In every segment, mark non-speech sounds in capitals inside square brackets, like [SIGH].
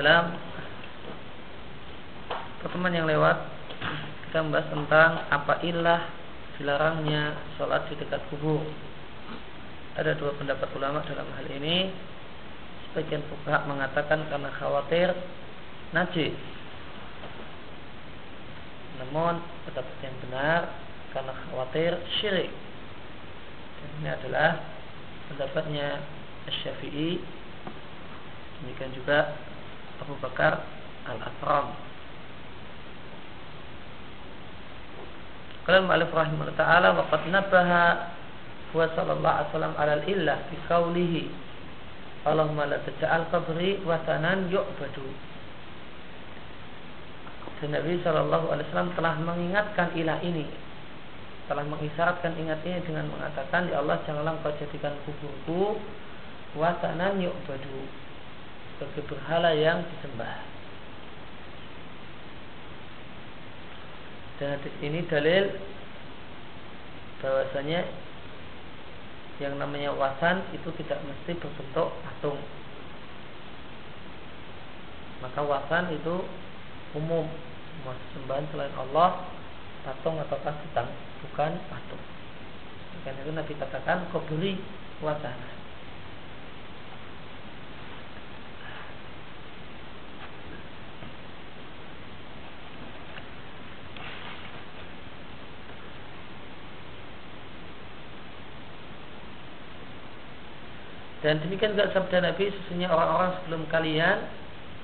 dalam pertemuan yang lewat kita membahas tentang apa ilah dilarangnya sholat di dekat kubur. Ada dua pendapat ulama dalam hal ini. Sebagian fuqaha mengatakan karena khawatir najis. Namun pendapat yang benar karena khawatir syirik. Dan ini adalah pendapatnya Syafi'i. Demikian juga Abu Bakar Al-Athram Kalau Ma'alif rahimahullah ta'ala Waqad nabaha Wa sallallahu alaihi wasallam ala illah Fi qawlihi Allahumma la taja'al qabri Watanan yu'badu Dan Nabi Sallallahu Alaihi Wasallam telah mengingatkan ilah ini Telah mengisyaratkan ingat ini dengan mengatakan Ya Allah janganlah kau jadikan kuburku Watanan yu'badu Sebagai berhala yang disembah Dan hadis ini dalil bahwasanya yang namanya wasan itu tidak mesti berbentuk patung. Maka wasan itu umum sembahan selain Allah patung atau patung bukan patung. Karena itu Nabi katakan kau beri wasan. Dan demikian juga sabda Nabi sesungguhnya orang-orang sebelum kalian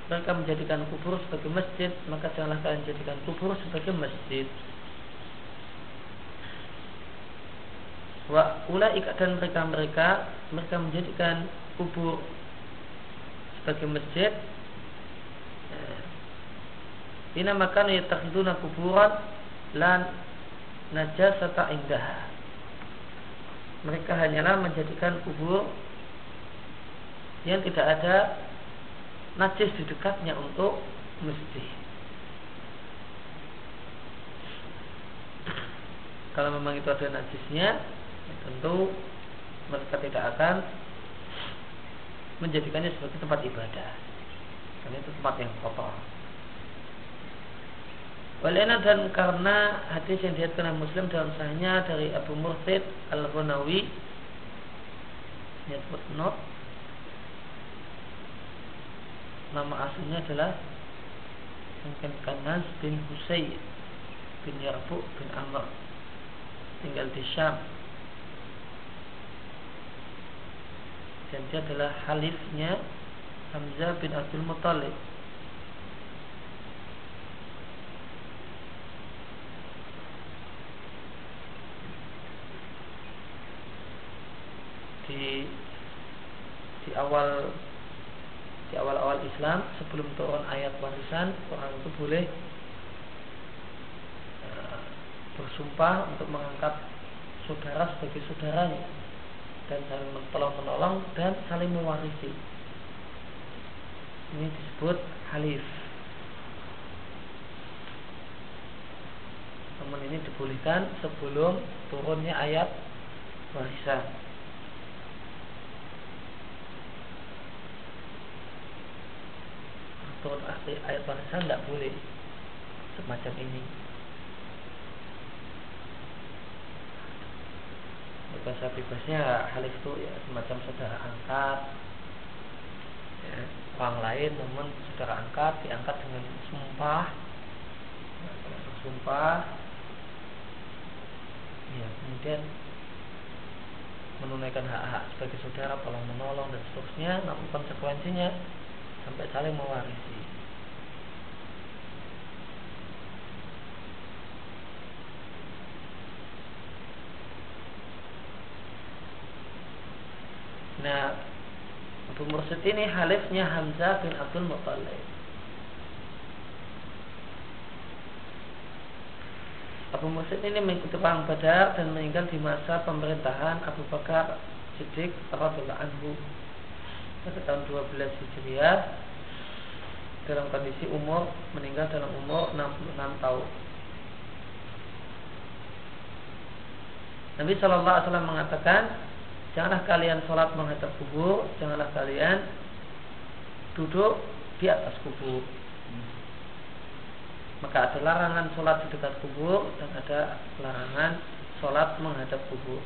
mereka menjadikan kubur sebagai masjid, maka janganlah kalian jadikan kubur sebagai masjid. Wa ulaika dan mereka mereka mereka menjadikan kubur sebagai masjid. Ina makan yatakhiduna kuburan lan najasata indah. Mereka hanyalah menjadikan kubur yang tidak ada najis di dekatnya untuk mesti. Kalau memang itu ada najisnya, ya tentu mereka tidak akan menjadikannya sebagai tempat ibadah. Karena itu tempat yang kotor. Walena dan karena hadis yang dilihatkan oleh Muslim dalam sahnya dari Abu Mursid Al-Ghunawi Nyat footnote nama aslinya adalah mungkin Kanas bin Husayn bin Yarbu bin Amr. Tinggal di Syam. Dan dia adalah halifnya Hamzah bin Abdul Muttalib. Di di awal di awal-awal Islam sebelum turun ayat warisan orang itu boleh uh, bersumpah untuk mengangkat saudara sebagai saudaranya dan saling menolong menolong dan saling mewarisi. Ini disebut halif. Namun ini dibolehkan sebelum turunnya ayat warisan turun asli ayat warisan tidak boleh semacam ini. Bahasa bebasnya halif itu ya semacam saudara angkat. Ya, orang lain namun saudara angkat diangkat dengan sumpah. Ya, sumpah ya kemudian menunaikan hak-hak sebagai saudara tolong menolong dan seterusnya. Namun konsekuensinya sampai saling mewarisi. Nah, Abu Mursid ini halifnya Hamzah bin Abdul Muttalib. Abu Mursid ini mengikuti perang Badar dan meninggal di masa pemerintahan Abu Bakar Siddiq radhiyallahu anhu pada tahun 12 Hijriah. Dalam kondisi umur meninggal dalam umur 66 tahun. Nabi Shallallahu Alaihi Wasallam mengatakan, janganlah kalian sholat menghadap kubur, janganlah kalian duduk di atas kubur. Maka ada larangan sholat di dekat kubur dan ada larangan sholat menghadap kubur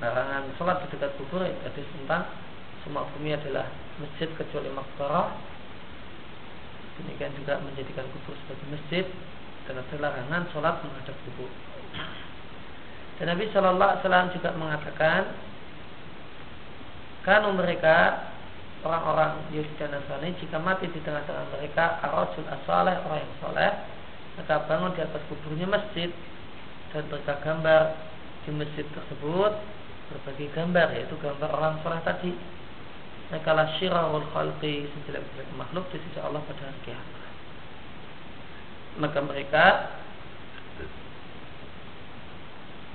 larangan sholat di dekat kubur hadis tentang semua bumi adalah masjid kecuali makbarah demikian juga menjadikan kubur sebagai masjid dan ada larangan sholat menghadap kubur. Dan Nabi Shallallahu Alaihi juga mengatakan kan mereka orang-orang Yahudi dan Nasrani jika mati di tengah-tengah mereka arajul asaleh orang yang soleh maka bangun di atas kuburnya masjid dan mereka gambar di masjid tersebut berbagai gambar yaitu gambar orang soleh tadi. Mereka lah syirahul khalqi sejelek-jelek makhluk di sisi Allah pada hari kiamat. Maka mereka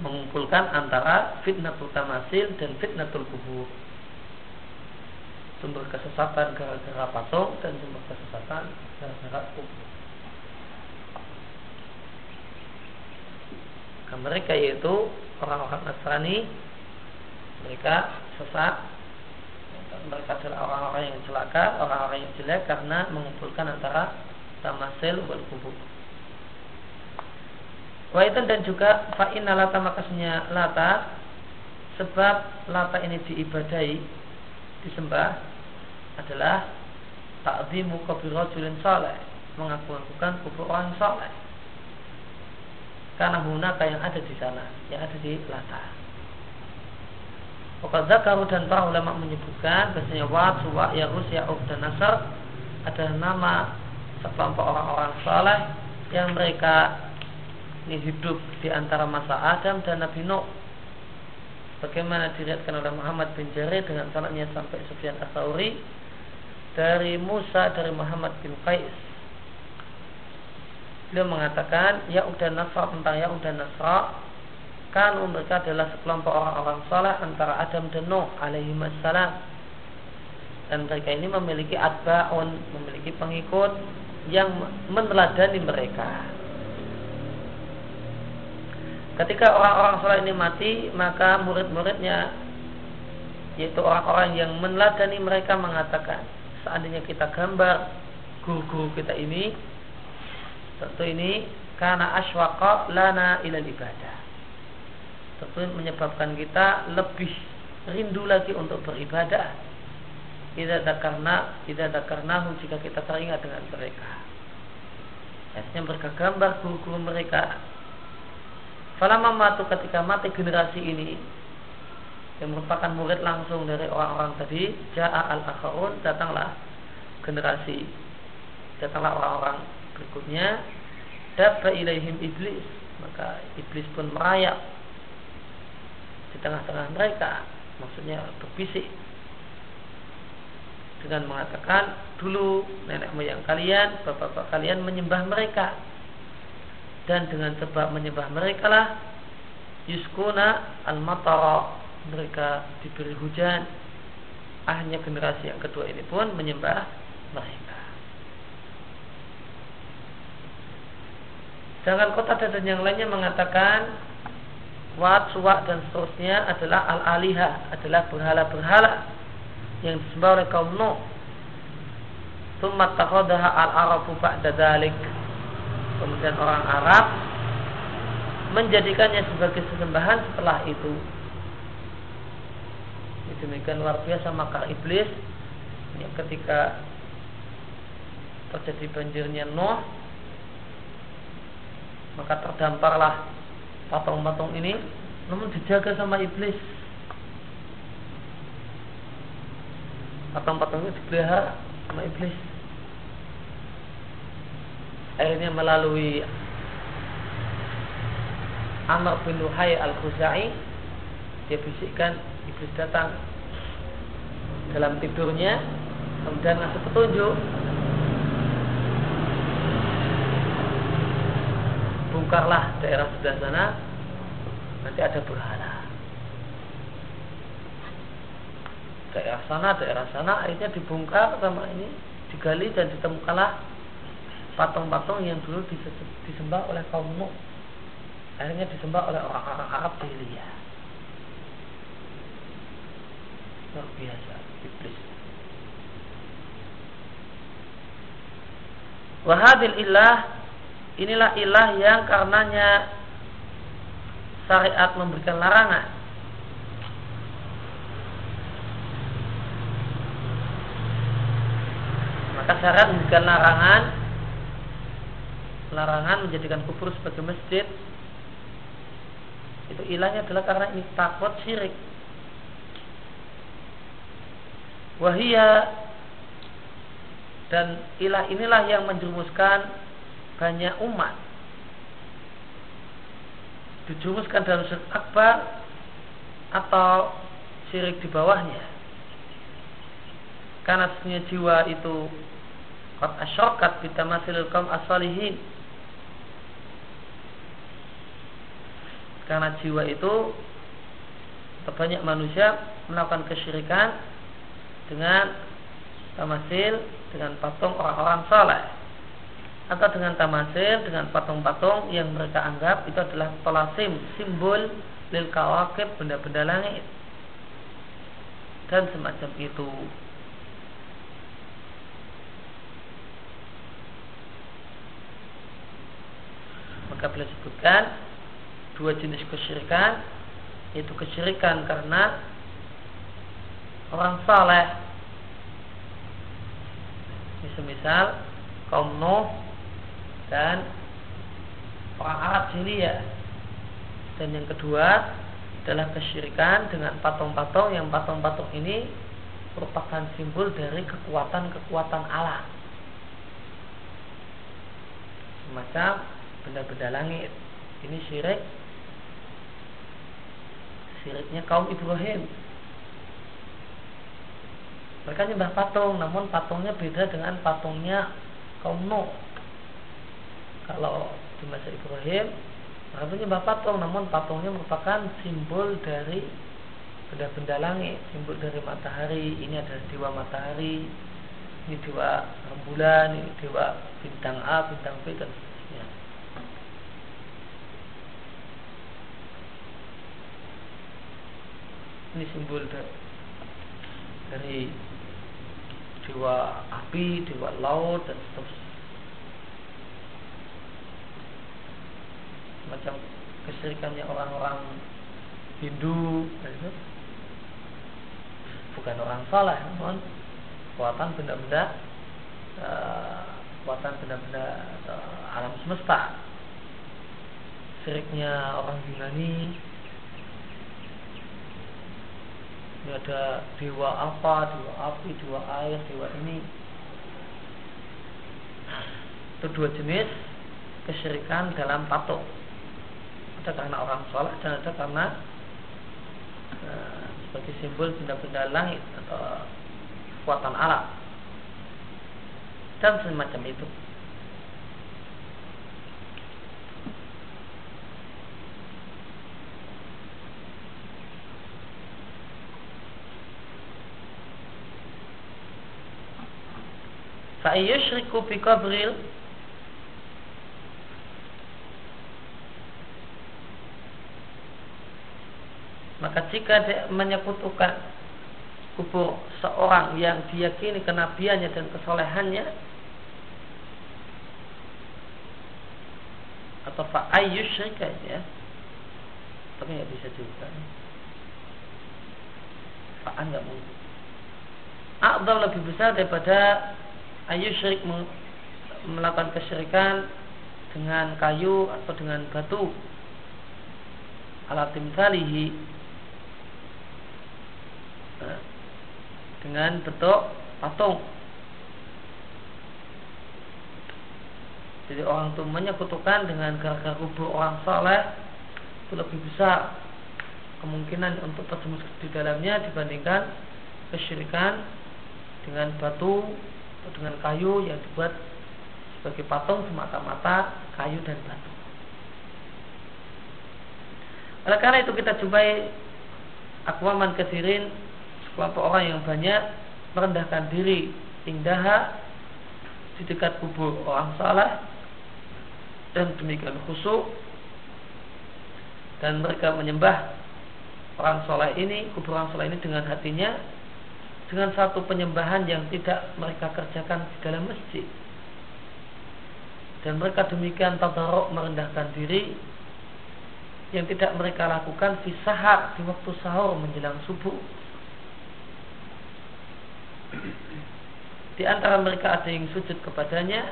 mengumpulkan antara fitnatul tamasil dan fitnatul kubur. Sumber kesesatan gara-gara patung dan sumber kesesatan gara-gara kubur. Mereka yaitu orang-orang Nasrani mereka sesat. Mereka adalah orang-orang yang celaka orang-orang yang jelek karena mengumpulkan antara tamasil wal kubur. Waitan dan juga fa'inna lata makasnya lata sebab lata ini diibadai disembah adalah ta'zimu qabri rajulin saleh mengaku-akukan kubur orang saleh. Karena hunaka yang ada di sana yang ada di Lata Pokok Zakaru dan para ulama menyebutkan bahasanya Wat, Suwa, Yarus, Ya'ub dan Nasr adalah nama sekelompok orang-orang saleh yang mereka ini hidup di antara masa Adam dan Nabi Nuh Bagaimana dilihatkan oleh Muhammad bin Jarir dengan sanadnya sampai Sufyan Asauri dari Musa dari Muhammad bin Qais. Beliau mengatakan ya udah Nasra tentang ya udah Nasra kan mereka adalah sekelompok orang-orang saleh antara Adam dan Nuh alaihi wassalam dan mereka ini memiliki atba'un memiliki pengikut yang meneladani mereka Ketika orang-orang soleh ini mati, maka murid-muridnya yaitu orang-orang yang meneladani mereka mengatakan, seandainya kita gambar guru-guru kita ini, tentu ini karena aswaqa lana ila ibadah. Tentu menyebabkan kita lebih rindu lagi untuk beribadah. Tidak ada karena tidak ada karena jika kita teringat dengan mereka. Artinya mereka gambar guru-guru mereka Falamma matu ketika mati generasi ini yang merupakan murid langsung dari orang-orang tadi, ja'a al-akhaun, datanglah generasi, datanglah orang-orang berikutnya, dabba ilaihim iblis, maka iblis pun merayap di tengah-tengah mereka, maksudnya berbisik. Dengan mengatakan dulu nenek moyang kalian, bapak-bapak kalian menyembah mereka. Dan dengan sebab menyembah mereka lah yuskuna al matara mereka diberi hujan. Akhirnya generasi yang kedua ini pun menyembah mereka. Sedangkan kota dan yang lainnya mengatakan Wat, Suwak dan seterusnya adalah al-aliha Adalah berhala-berhala Yang disembah oleh kaum Nuh. Tummat takhodaha al-arabu ba'da dalik kemudian orang Arab menjadikannya sebagai sesembahan setelah itu. Demikian luar biasa maka iblis. Yang ketika terjadi banjirnya Nuh maka terdamparlah patung-patung ini namun dijaga sama iblis. Patung-patung itu dipelihara sama iblis. Akhirnya melalui Amr bin Luhai al-Khuzai dia bisikkan iblis datang dalam tidurnya kemudian ngasih petunjuk bongkarlah daerah sebelah sana nanti ada berhala daerah sana daerah sana akhirnya dibongkar sama ini digali dan ditemukanlah patung-patung yang dulu disembah oleh kaum Nuh akhirnya disembah oleh orang-orang Arab jahiliyah. Luar biasa iblis. Wahadil ilah inilah ilah yang karenanya syariat memberikan larangan. Maka syariat memberikan larangan larangan menjadikan kubur sebagai masjid itu ilahnya adalah karena ini takut syirik wahia dan ilah inilah yang menjerumuskan banyak umat. Dijerumuskan dalam syirik akbar atau syirik di bawahnya. Karena sesungguhnya jiwa itu qad asyakat bitamasilil kaum asalihin karena jiwa itu banyak manusia melakukan kesyirikan dengan tamasil dengan patung orang-orang saleh atau dengan tamasil dengan patung-patung yang mereka anggap itu adalah tolasim simbol lil kawakib benda-benda langit. Dan semacam itu. Maka beliau sebutkan dua jenis kesyirikan yaitu kesyirikan karena orang saleh. Misal kaum Nuh dan orang Arab Jahiliyah dan yang kedua adalah kesyirikan dengan patung-patung. Yang patung-patung ini merupakan simbol dari kekuatan-kekuatan alam semacam benda-benda langit. Ini syirik. Syiriknya kaum Ibrahim. Mereka nyembah patung, namun patungnya beda dengan patungnya kaum Nuh. Kalau di masa Ibrahim, mereka menyembah patung, namun patungnya merupakan simbol dari benda-benda langit, simbol dari matahari. Ini adalah dewa matahari, ini dewa rembulan, ini dewa bintang A, bintang B, dan seterusnya. Ini simbol dari dewa api, dewa laut dan seterusnya. Macam kesirikannya orang-orang Hindu, itu bukan orang salah, namun kekuatan benda-benda uh, kekuatan benda-benda alam semesta. Siriknya orang Yunani ini ada dewa apa, dewa api, dewa air, dewa ini. Itu dua jenis kesyirikan dalam patung. Ada karena orang sholat ada karena uh, sebagai simbol benda-benda langit atau kekuatan alam dan semacam itu. Fa'ayyushriku fi qabril Maka jika dia menyekutukan kubur seorang yang diyakini kenabiannya dan kesolehannya atau fa'ayyushrika ya. Tapi nggak bisa juga. Fa'an nggak mungkin. A'dhal lebih besar daripada ayu syirik melakukan kesyirikan dengan kayu atau dengan batu. Alat timsalihi eh, dengan bentuk patung jadi orang itu menyekutukan dengan gara-gara kubur orang saleh itu lebih besar kemungkinan untuk terjemus di dalamnya dibandingkan kesyirikan dengan batu dengan kayu yang dibuat sebagai patung semata-mata kayu dan batu. Oleh karena itu kita jumpai akwaman kesirin sekelompok orang yang banyak merendahkan diri. Indah di dekat kubur orang salah dan demikian khusyuk dan mereka menyembah orang soleh ini kubur orang soleh ini dengan hatinya dengan satu penyembahan yang tidak mereka kerjakan di dalam masjid. Dan mereka demikian tadaruk merendahkan diri yang tidak mereka lakukan di sahar di waktu sahur menjelang subuh di antara mereka ada yang sujud kepadanya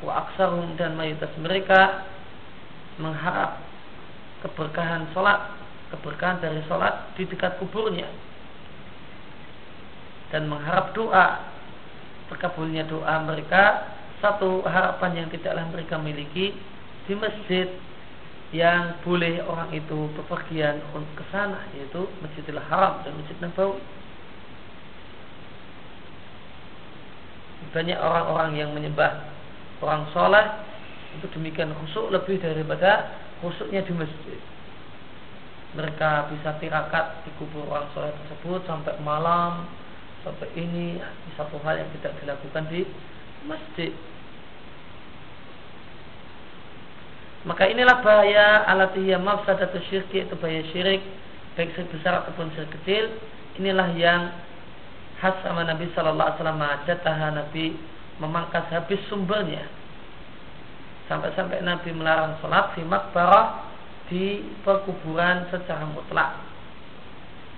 wa aksarum dan mayoritas mereka mengharap keberkahan sholat keberkahan dari sholat di dekat kuburnya dan mengharap doa terkabulnya doa mereka satu harapan yang tidaklah mereka miliki di masjid yang boleh orang itu bepergian ke sana yaitu Masjidil Haram dan Masjid Nabawi. Banyak orang-orang yang menyembah orang soleh itu demikian khusyuk lebih daripada khusyuknya di masjid. Mereka bisa tirakat di kubur orang soleh tersebut sampai malam sampai ini satu hal yang tidak dilakukan di masjid. Maka inilah bahaya alatiyah mafsadatu syirki itu bahaya syirik baik syirik besar ataupun syirik kecil. Inilah yang khas sama Nabi Shallallahu Alaihi Wasallam jatah Nabi memangkas habis sumbernya sampai-sampai Nabi melarang sholat di makbarah di perkuburan secara mutlak.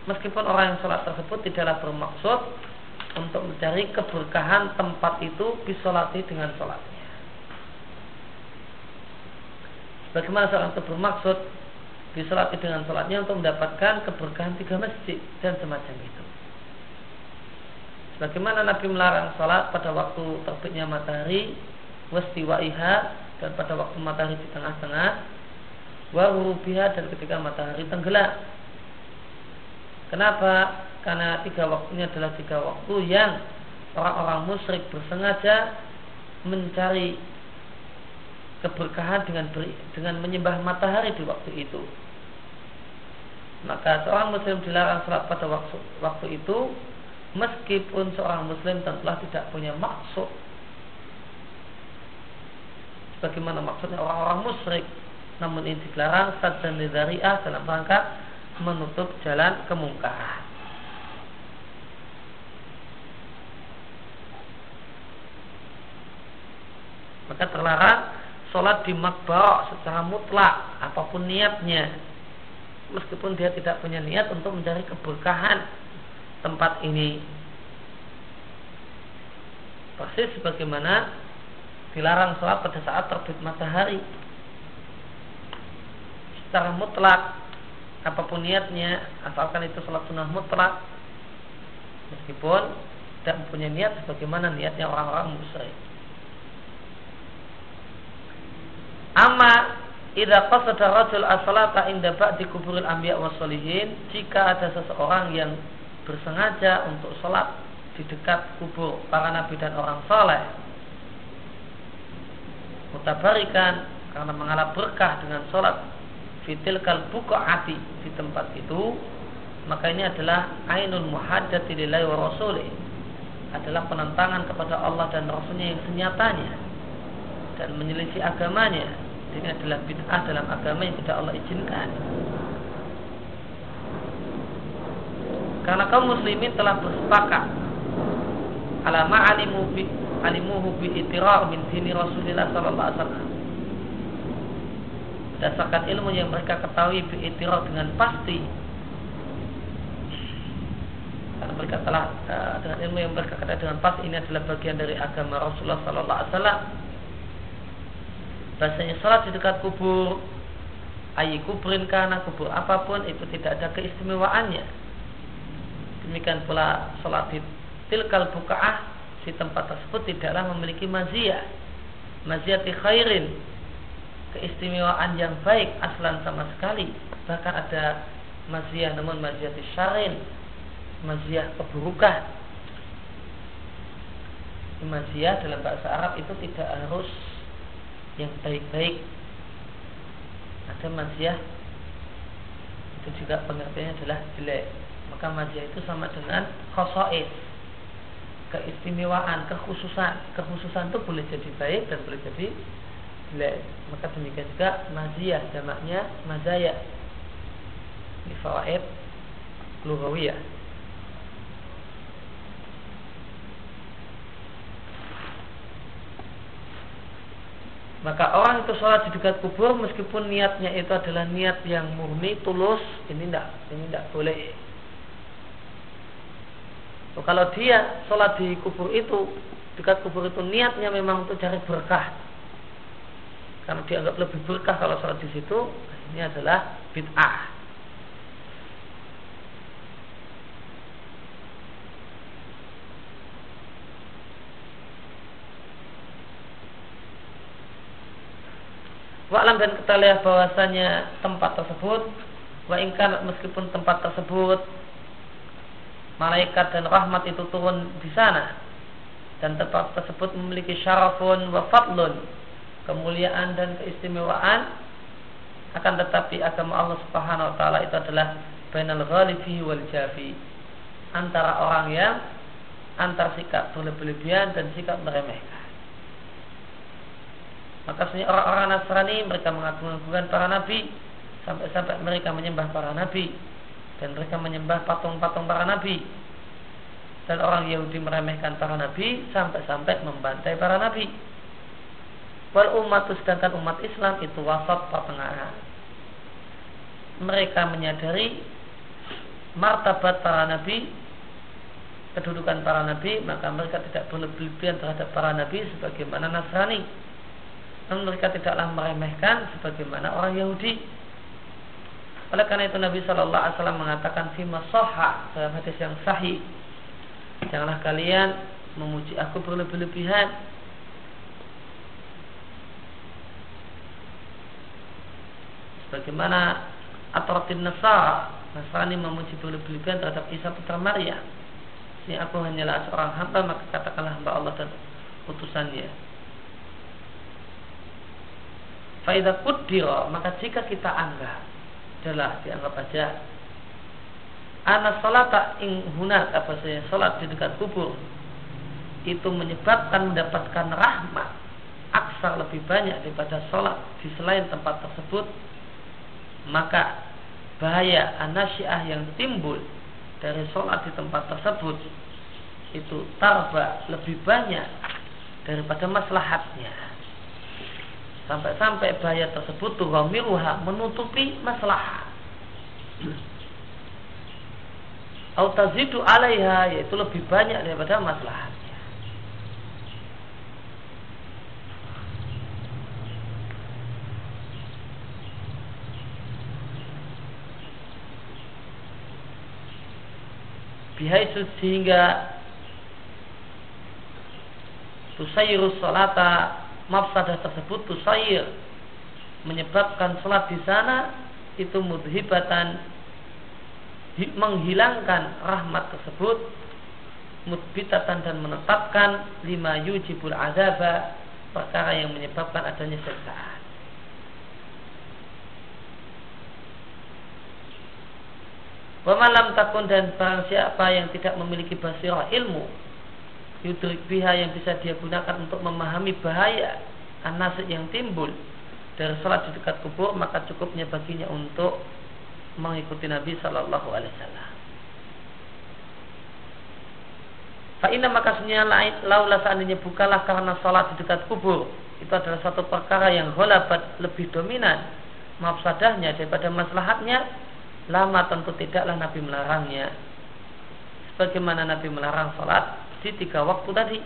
Meskipun orang yang sholat tersebut tidaklah bermaksud untuk mencari keberkahan tempat itu bisolati dengan sholatnya. Bagaimana seorang itu bermaksud disolati dengan sholatnya untuk mendapatkan keberkahan tiga masjid dan semacam itu. Bagaimana Nabi melarang sholat pada waktu terbitnya matahari, wastiwaiha dan pada waktu matahari di tengah-tengah, wa dan ketika matahari tenggelam. Kenapa? Karena tiga waktunya adalah tiga waktu yang orang-orang musyrik bersengaja mencari keberkahan dengan beri, dengan menyembah matahari di waktu itu. Maka seorang muslim dilarang sholat pada waktu, waktu itu meskipun seorang muslim tentulah tidak punya maksud. Bagaimana maksudnya orang-orang musyrik? Namun ini dilarang dan lidariah dalam rangka menutup jalan kemungkaran. Maka terlarang sholat di makbar secara mutlak apa pun niatnya. Meskipun dia tidak punya niat untuk mencari keberkahan tempat ini. Persis sebagaimana dilarang sholat pada saat terbit matahari. Secara mutlak apa pun niatnya asalkan itu sholat sunnah mutlak. Meskipun tidak mempunyai niat sebagaimana niatnya orang-orang musyrik. Amma idza qasada rajul as-salata inda ba'di kuburil anbiya was jika ada seseorang yang bersengaja untuk sholat di dekat kubur para nabi dan orang soleh mutabarikan karena mengalap berkah dengan sholat fitil kalbuka hati di tempat itu. Maka ini adalah ainul muhaddati lillahi wa rasulih. Adalah penentangan kepada Allah dan Rasulnya yang senyatanya dan menyelisih agamanya. Ini adalah bid'ah dalam agama yang tidak Allah izinkan karena kaum muslimin telah bersepakat. Alama alimu bi alimuhu bi itirar min Rasulullah sallallahu alaihi wasallam. Berdasarkan ilmu yang mereka ketahui bi itirar dengan pasti. Karena mereka telah uh, dengan ilmu yang mereka ketahui dengan pasti ini adalah bagian dari agama Rasulullah sallallahu alaihi wasallam. Bahasanya sholat di dekat kubur ayi kubrin karena kubur apa pun itu tidak ada keistimewaannya demikian pula sholat di tilkal bukaah si tempat tersebut tidaklah memiliki mazia maziati khairin keistimewaan yang baik aslan sama sekali. Bahkan ada maziah namun maziati syarin maziah keburukan. Maziah dalam bahasa Arab itu tidak harus yang baik-baik. Ada maziah itu juga pengertiannya adalah jelek maka maziah itu sama dengan khosois keistimewaan kekhususan. Kekhususan itu boleh jadi baik dan boleh jadi jelek. Maka demikian juga maziyah jamaknya mazaya. Di fawaid lughawiyah. Maka orang itu sholat di dekat kubur meskipun niatnya itu adalah niat yang murni, tulus, ini tidak ini tidak boleh. So, kalau dia sholat di kubur itu dekat kubur itu niatnya memang untuk cari berkah, karena dianggap lebih berkah kalau sholat di situ, ini adalah bid'ah. Wa'lam dan ketahuilah bahwasanya tempat tersebut wa meskipun tempat tersebut malaikat dan rahmat itu turun di sana. Dan tempat tersebut memiliki syarafun wa fadlun. Kemuliaan dan keistimewaan akan tetapi agama Allah Subhanahu wa taala itu adalah bainal ghalifi wal jafi. Antara orang yang antar sikap berlebihan dan sikap meremehkan. Maka sebenarnya orang-orang Nasrani mereka mengagung-agungkan para nabi sampai-sampai mereka menyembah para nabi dan mereka menyembah patung-patung para nabi dan orang Yahudi meremehkan para nabi sampai-sampai membantai para nabi. Wal umat sedangkan umat Islam itu wasat pertengahan. Mereka menyadari martabat para nabi, kedudukan para nabi, maka mereka tidak berlebihan terhadap para nabi sebagaimana Nasrani namun mereka tidaklah meremehkan sebagaimana orang Yahudi. Oleh karena itu Nabi Shallallahu Alaihi Wasallam mengatakan fima soha dalam hadis yang sahih. Janganlah kalian memuji aku berlebih-lebihan. Sebagaimana Atratin Nasara Nasrani memuji berlebih-lebihan terhadap Isa putra Maria. Ini aku hanyalah seorang hamba maka katakanlah hamba Allah dan utusannya. Faidah kudiro maka jika kita anggap adalah dianggap aja anak salata ing hunat apa saya salat di dekat kubur itu menyebabkan mendapatkan rahmat aksar lebih banyak daripada salat di selain tempat tersebut. Maka bahaya anasyiah yang timbul dari sholat di tempat tersebut itu tarba lebih banyak daripada maslahatnya sampai-sampai bahaya tersebut tughamiruha menutupi masalah Autazidu alaiha yaitu lebih banyak daripada masalahnya. Bihaisu sehingga tusayyiru salata mafsadah tersebut tusair menyebabkan sholat di sana itu mudhibatan menghilangkan rahmat tersebut mudbitatan dan menetapkan lima yujibul azaba perkara yang menyebabkan adanya siksaan. Pemalam takun dan barang siapa yang tidak memiliki basirah ilmu yudrik biha yang bisa dia gunakan untuk memahami bahaya anasik yang timbul dari salat di dekat kubur maka cukupnya baginya untuk mengikuti Nabi Shallallahu Alaihi Wasallam. Fa'ina maka lain laulah seandainya bukalah karena salat di dekat kubur itu adalah satu perkara yang holabat lebih dominan mafsadahnya daripada maslahatnya lama tentu tidaklah Nabi melarangnya sebagaimana Nabi melarang salat di tiga waktu tadi.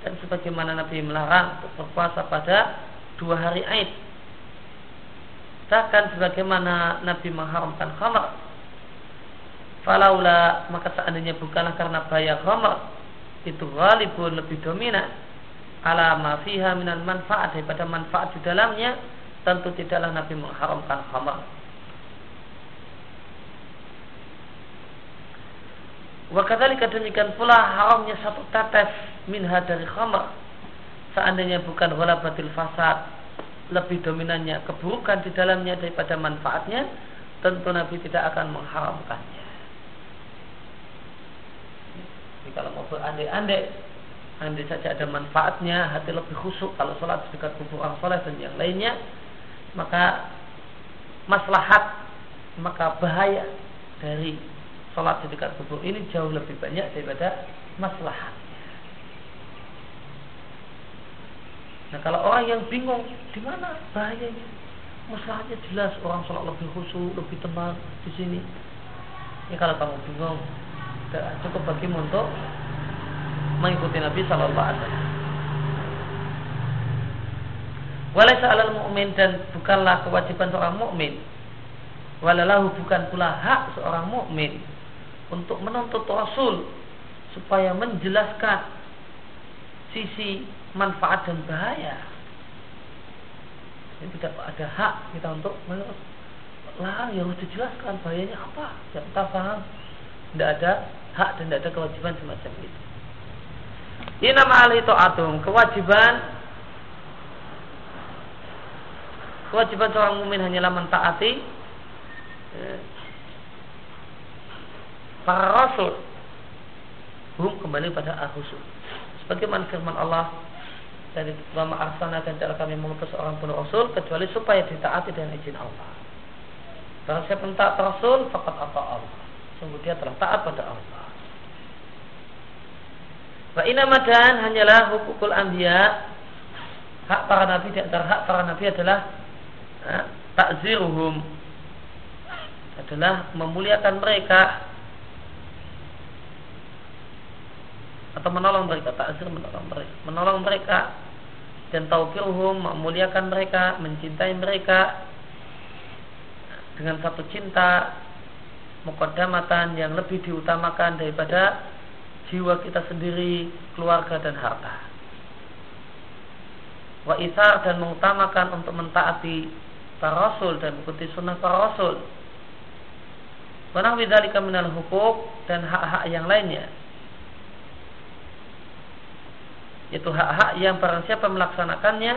Dan sebagaimana Nabi melarang untuk berpuasa pada dua hari Aid. Bahkan sebagaimana Nabi mengharamkan khamar. Falaula maka seandainya bukanlah karena bayar khamar itu ghalibun lebih dominan. Ala ma fiha minan manfaat daripada manfaat di dalamnya tentu tidaklah Nabi mengharamkan khamar Wakadhalika demikian pula haramnya satu tetes minha dari khamar. Seandainya bukan batil fasad, lebih dominannya keburukan di dalamnya daripada manfaatnya, tentu Nabi tidak akan mengharamkannya. Jadi kalau mau berandai-andai Nanti saja ada manfaatnya, hati lebih khusuk kalau sholat dekat kubur sholat dan yang lainnya, maka maslahat, maka bahaya dari sholat di dekat kubur ini jauh lebih banyak daripada maslahat. Nah kalau orang yang bingung di mana bahayanya, masalahnya jelas orang sholat lebih khusyuk, lebih tenang di sini. Ya kalau kamu bingung, cukup bagimu untuk mengikuti Nabi Shallallahu Alaihi Wasallam. Walaysa alal mu'min dan bukanlah kewajiban seorang mukmin. Walalahu bukan pula hak seorang mukmin untuk menuntut Rasul supaya menjelaskan sisi manfaat dan bahaya. Ini tidak ada hak kita untuk lah yang harus dijelaskan bahayanya apa. Tidak kita paham. Tidak ada hak dan tidak ada kewajiban semacam itu. Ini nama al itu atum kewajiban kewajiban seorang mukmin hanyalah mentaati eh, para rasul hum kembali pada al-husul sebagaimana firman Allah dari Mama Arsana dan tidak kami mengutus seorang pun rasul kecuali supaya ditaati dengan izin Allah. Kalau siapa taat rasul, fakat apa Allah. Sungguh dia telah taat pada Allah. Wa inamadan hanyalah hukukul anbiya hak para nabi di antara hak para nabi adalah takziruhum adalah memuliakan mereka atau menolong mereka takzir menolong mereka menolong mereka dan tauqirhum memuliakan mereka mencintai mereka dengan satu cinta mukaddamatan yang lebih diutamakan daripada jiwa kita sendiri, keluarga dan harta. Wa isar dan mengutamakan untuk mentaati para rasul dan mengikuti sunnah para rasul. Wanah widalika minal hukuk dan hak-hak yang lainnya. Yaitu hak-hak yang barang siapa melaksanakannya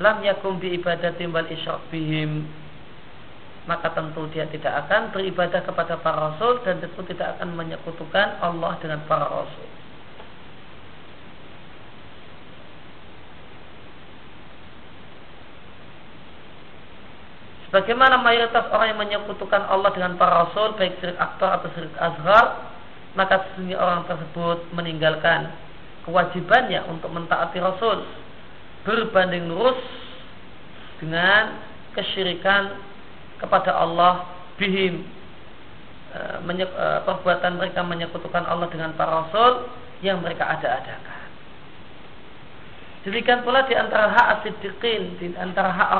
lam yakum bi ibadatin wal isyak bihim maka tentu dia tidak akan beribadah kepada para rasul dan tentu tidak akan menyekutukan Allah dengan para rasul. Sebagaimana mayoritas orang yang menyekutukan Allah dengan para rasul baik syirik akbar atau syirik azhar, maka sesungguhnya orang tersebut meninggalkan kewajibannya untuk mentaati rasul berbanding lurus dengan kesyirikan kepada Allah bihim e, e, perbuatan mereka menyekutukan Allah dengan para rasul yang mereka ada-adakan. Demikian pula di antara hak asidikin, di antara hak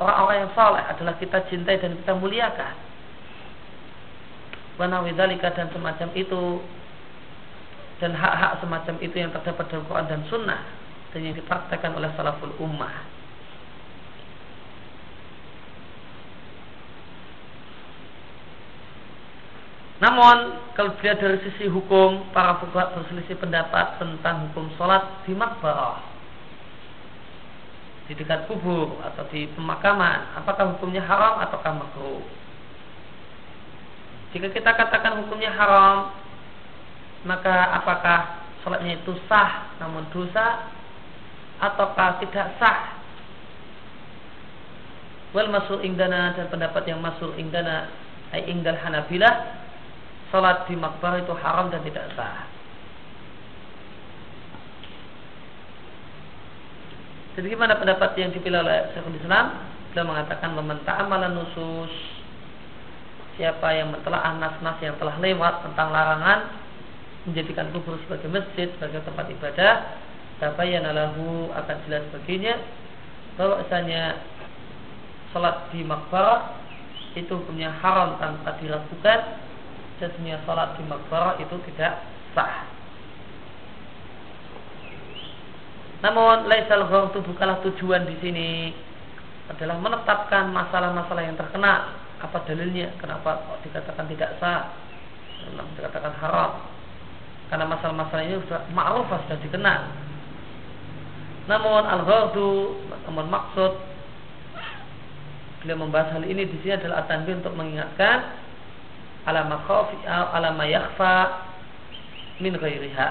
orang-orang yang saleh adalah kita cintai dan kita muliakan. Wanawidalika dan semacam itu. Dan hak-hak semacam itu yang terdapat dalam Quran dan Sunnah dan yang dipraktekkan oleh salaful ummah. Namun kalau dilihat dari sisi hukum para fuqaha berselisih pendapat tentang hukum sholat di makbarah. Di dekat kubur atau di pemakaman apakah hukumnya haram ataukah makruh jika kita katakan hukumnya haram maka apakah sholatnya itu sah namun dosa ataukah tidak sah wal masul ingdana dan pendapat yang masul ingdana ay ingdal hanabilah sholat di makbar itu haram dan tidak sah. Jadi gimana pendapat yang dipilih oleh Syekhul Islam? Beliau mengatakan meminta amalan nusus siapa yang mentelaah nas-nas yang telah lewat tentang larangan menjadikan kubur sebagai masjid sebagai tempat ibadah tabayan lahu akan jelas baginya. Bahwasanya salat di makbarah itu punya haram tanpa diragukan sesungguhnya sholat di makbarah itu tidak sah. Namun laisal itu bukanlah tujuan di sini adalah menetapkan masalah-masalah yang terkena apa dalilnya? Kenapa kok dikatakan tidak sah? Kenapa dikatakan haram? Karena masalah-masalah ini sudah ma'ruf sudah dikenal. Namun al namun maksud beliau membahas hal ini di sini adalah atanbih untuk mengingatkan ala makhafi ala ma yakhfa min ghairiha.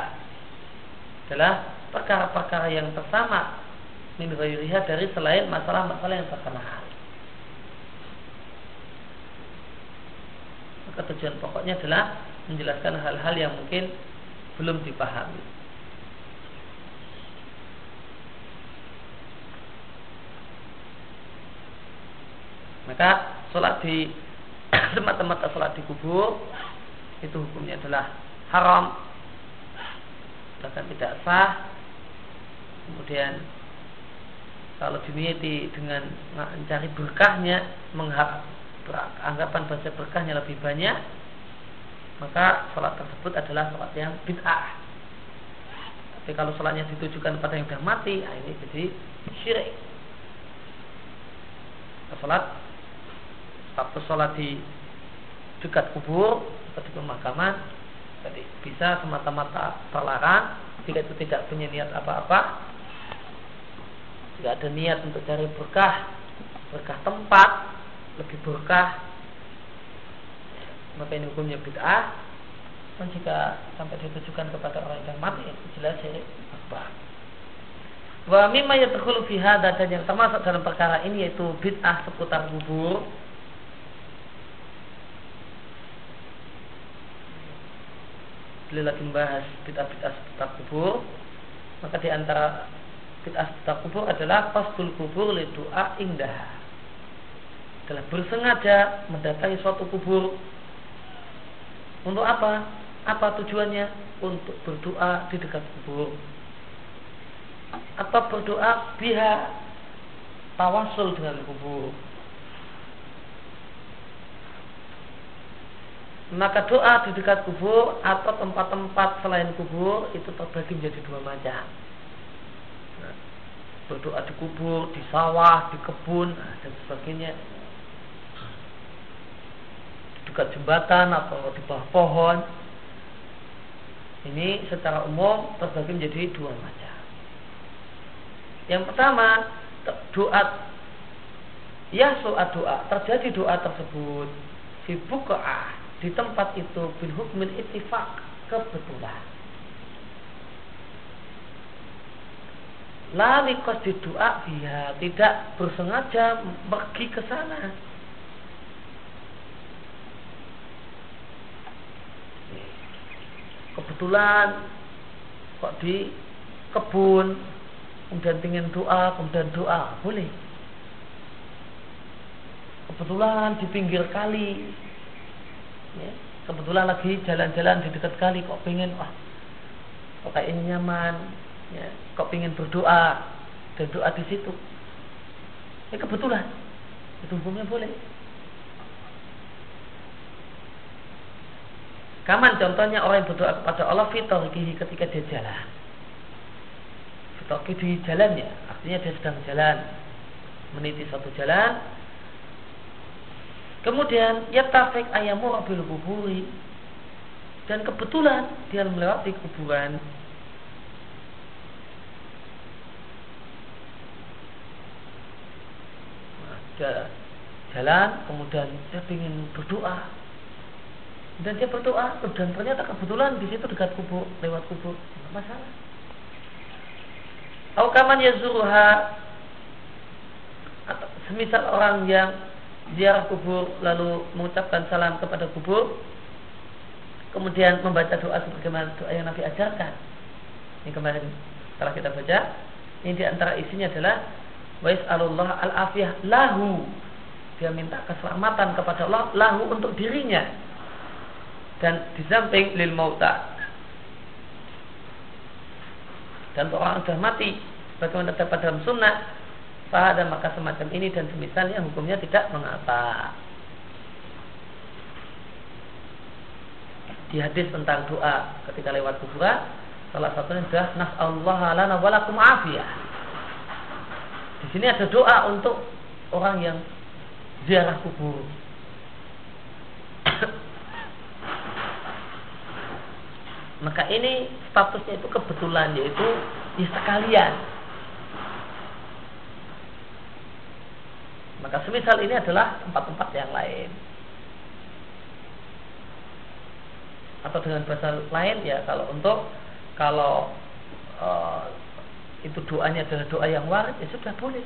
Adalah perkara-perkara yang bersama min ghairiha dari selain masalah-masalah yang terkenal. Maka tujuan pokoknya adalah menjelaskan hal-hal yang mungkin belum dipahami. Maka sholat di [COUGHS] tempat-tempat sholat di kubur itu hukumnya adalah haram bahkan tidak sah kemudian kalau diniati dengan mencari berkahnya mengharap anggapan bahasa berkahnya lebih banyak maka sholat tersebut adalah sholat yang bid'ah. Tapi kalau sholatnya ditujukan pada yang sudah mati nah ini jadi syirik. Sholat status sholat di dekat kubur atau di pemakaman jadi bisa semata-mata terlarang. Jika itu tidak punya niat apa-apa tidak ada niat untuk cari berkah berkah tempat lebih berkah maka ini hukumnya bid'ah? Dan jika sampai ditujukan kepada orang yang mati itu jelas syirik akbar wa mimma yadkhulu fi dan yang termasuk dalam perkara ini yaitu bid'ah seputar kubur. Beliau lagi membahas bid'ah-bid'ah seputar kubur. Maka di antara bid'ah seputar kubur adalah pastul kubur li doa indah adalah bersengaja mendatangi suatu kubur untuk apa? Apa tujuannya? Untuk berdoa di dekat kubur. Atau berdoa biha tawasul dengan kubur. Maka doa di dekat kubur atau tempat-tempat selain kubur itu terbagi menjadi dua macam. Berdoa di kubur, di sawah, di kebun, dan sebagainya dekat jembatan atau di bawah pohon ini secara umum terbagi menjadi dua macam. Yang pertama doa ya soal doa terjadi doa tersebut di bukaah di tempat itu bil hukmin ittifaq kebetulan. Lalu di doa dia tidak bersengaja pergi ke sana kebetulan kok di kebun kemudian ingin doa kemudian doa boleh. Kebetulan di pinggir kali ya, kebetulan lagi jalan-jalan di dekat kali kok pengen wah kok kayak ini nyaman ya, kok pengen berdoa dan doa di situ. Ya kebetulan. Itu hukumnya boleh Kaman contohnya orang yang berdoa kepada Allah fitorkihi ketika dia jalan. Fitorki di jalannya, artinya dia sedang jalan, meniti satu jalan. Kemudian yatafik ayamu rabil kuburi dan kebetulan dia melewati kuburan jalan kemudian dia ingin berdoa dan dia berdoa dan ternyata kebetulan di situ dekat kubur lewat kubur. Masalah. Atau kaman yazuruha atau semisal orang yang ziarah kubur lalu mengucapkan salam kepada kubur kemudian membaca doa sebagaimana doa yang Nabi ajarkan. Ini kemarin setelah kita baca ini di antara isinya adalah wais Allah al afiyah lahu. Dia minta keselamatan kepada Allah lahu untuk dirinya dan di samping lil mauta. Dan orang sudah mati bagaimana terdapat dalam sunnah pada maka semacam ini dan semisalnya hukumnya tidak mengapa. Di hadis tentang doa ketika lewat kuburan salah satunya adalah nasallahu lana walakum afiyah. Di sini ada doa untuk orang yang ziarah kubur maka ini statusnya itu kebetulan yaitu di sekalian. Maka semisal ini adalah tempat-tempat yang lain. Atau dengan bahasa lain ya kalau untuk kalau uh, itu doanya adalah doa yang waris ya sudah boleh.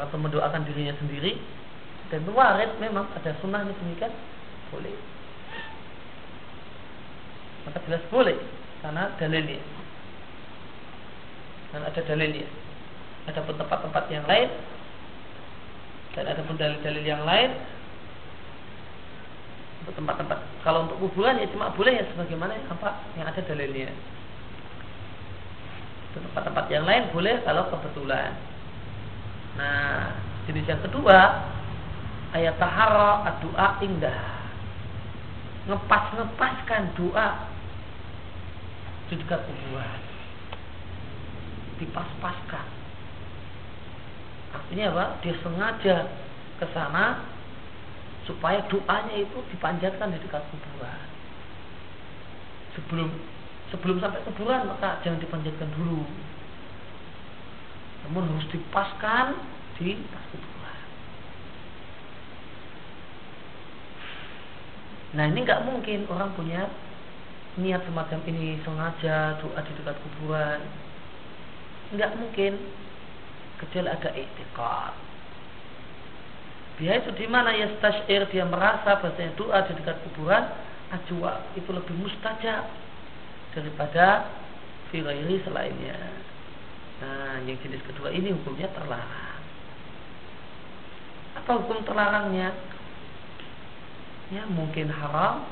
Atau mendoakan dirinya sendiri dan waris memang ada sunnahnya demikian boleh maka jelas boleh karena dalilnya. Dan ada dalilnya. Ada pun tempat-tempat yang lain dan ada pun dalil-dalil yang lain untuk tempat-tempat kalau untuk kuburan ya cuma boleh ya sebagaimana apa yang ada dalilnya. Untuk tempat-tempat yang lain boleh kalau kebetulan. Nah jenis yang kedua ayat tahara doa indah. Ngepas-ngepaskan doa di dekat kuburan dipas-paskan artinya apa dia sengaja ke sana supaya doanya itu dipanjatkan di dekat kuburan. Sebelum sebelum sampai kuburan maka jangan dipanjatkan dulu. Namun harus dipaskan di pas kuburan. Nah ini nggak mungkin orang punya niat semacam ini sengaja doa di dekat kuburan. Nggak mungkin kecuali ada etikot dia itu di mana ya stashir dia merasa bahasanya doa di dekat kuburan ajwa itu lebih mustajab daripada firairi selainnya. Nah, yang jenis kedua ini hukumnya terlarang. Apa hukum terlarangnya? Ya mungkin haram,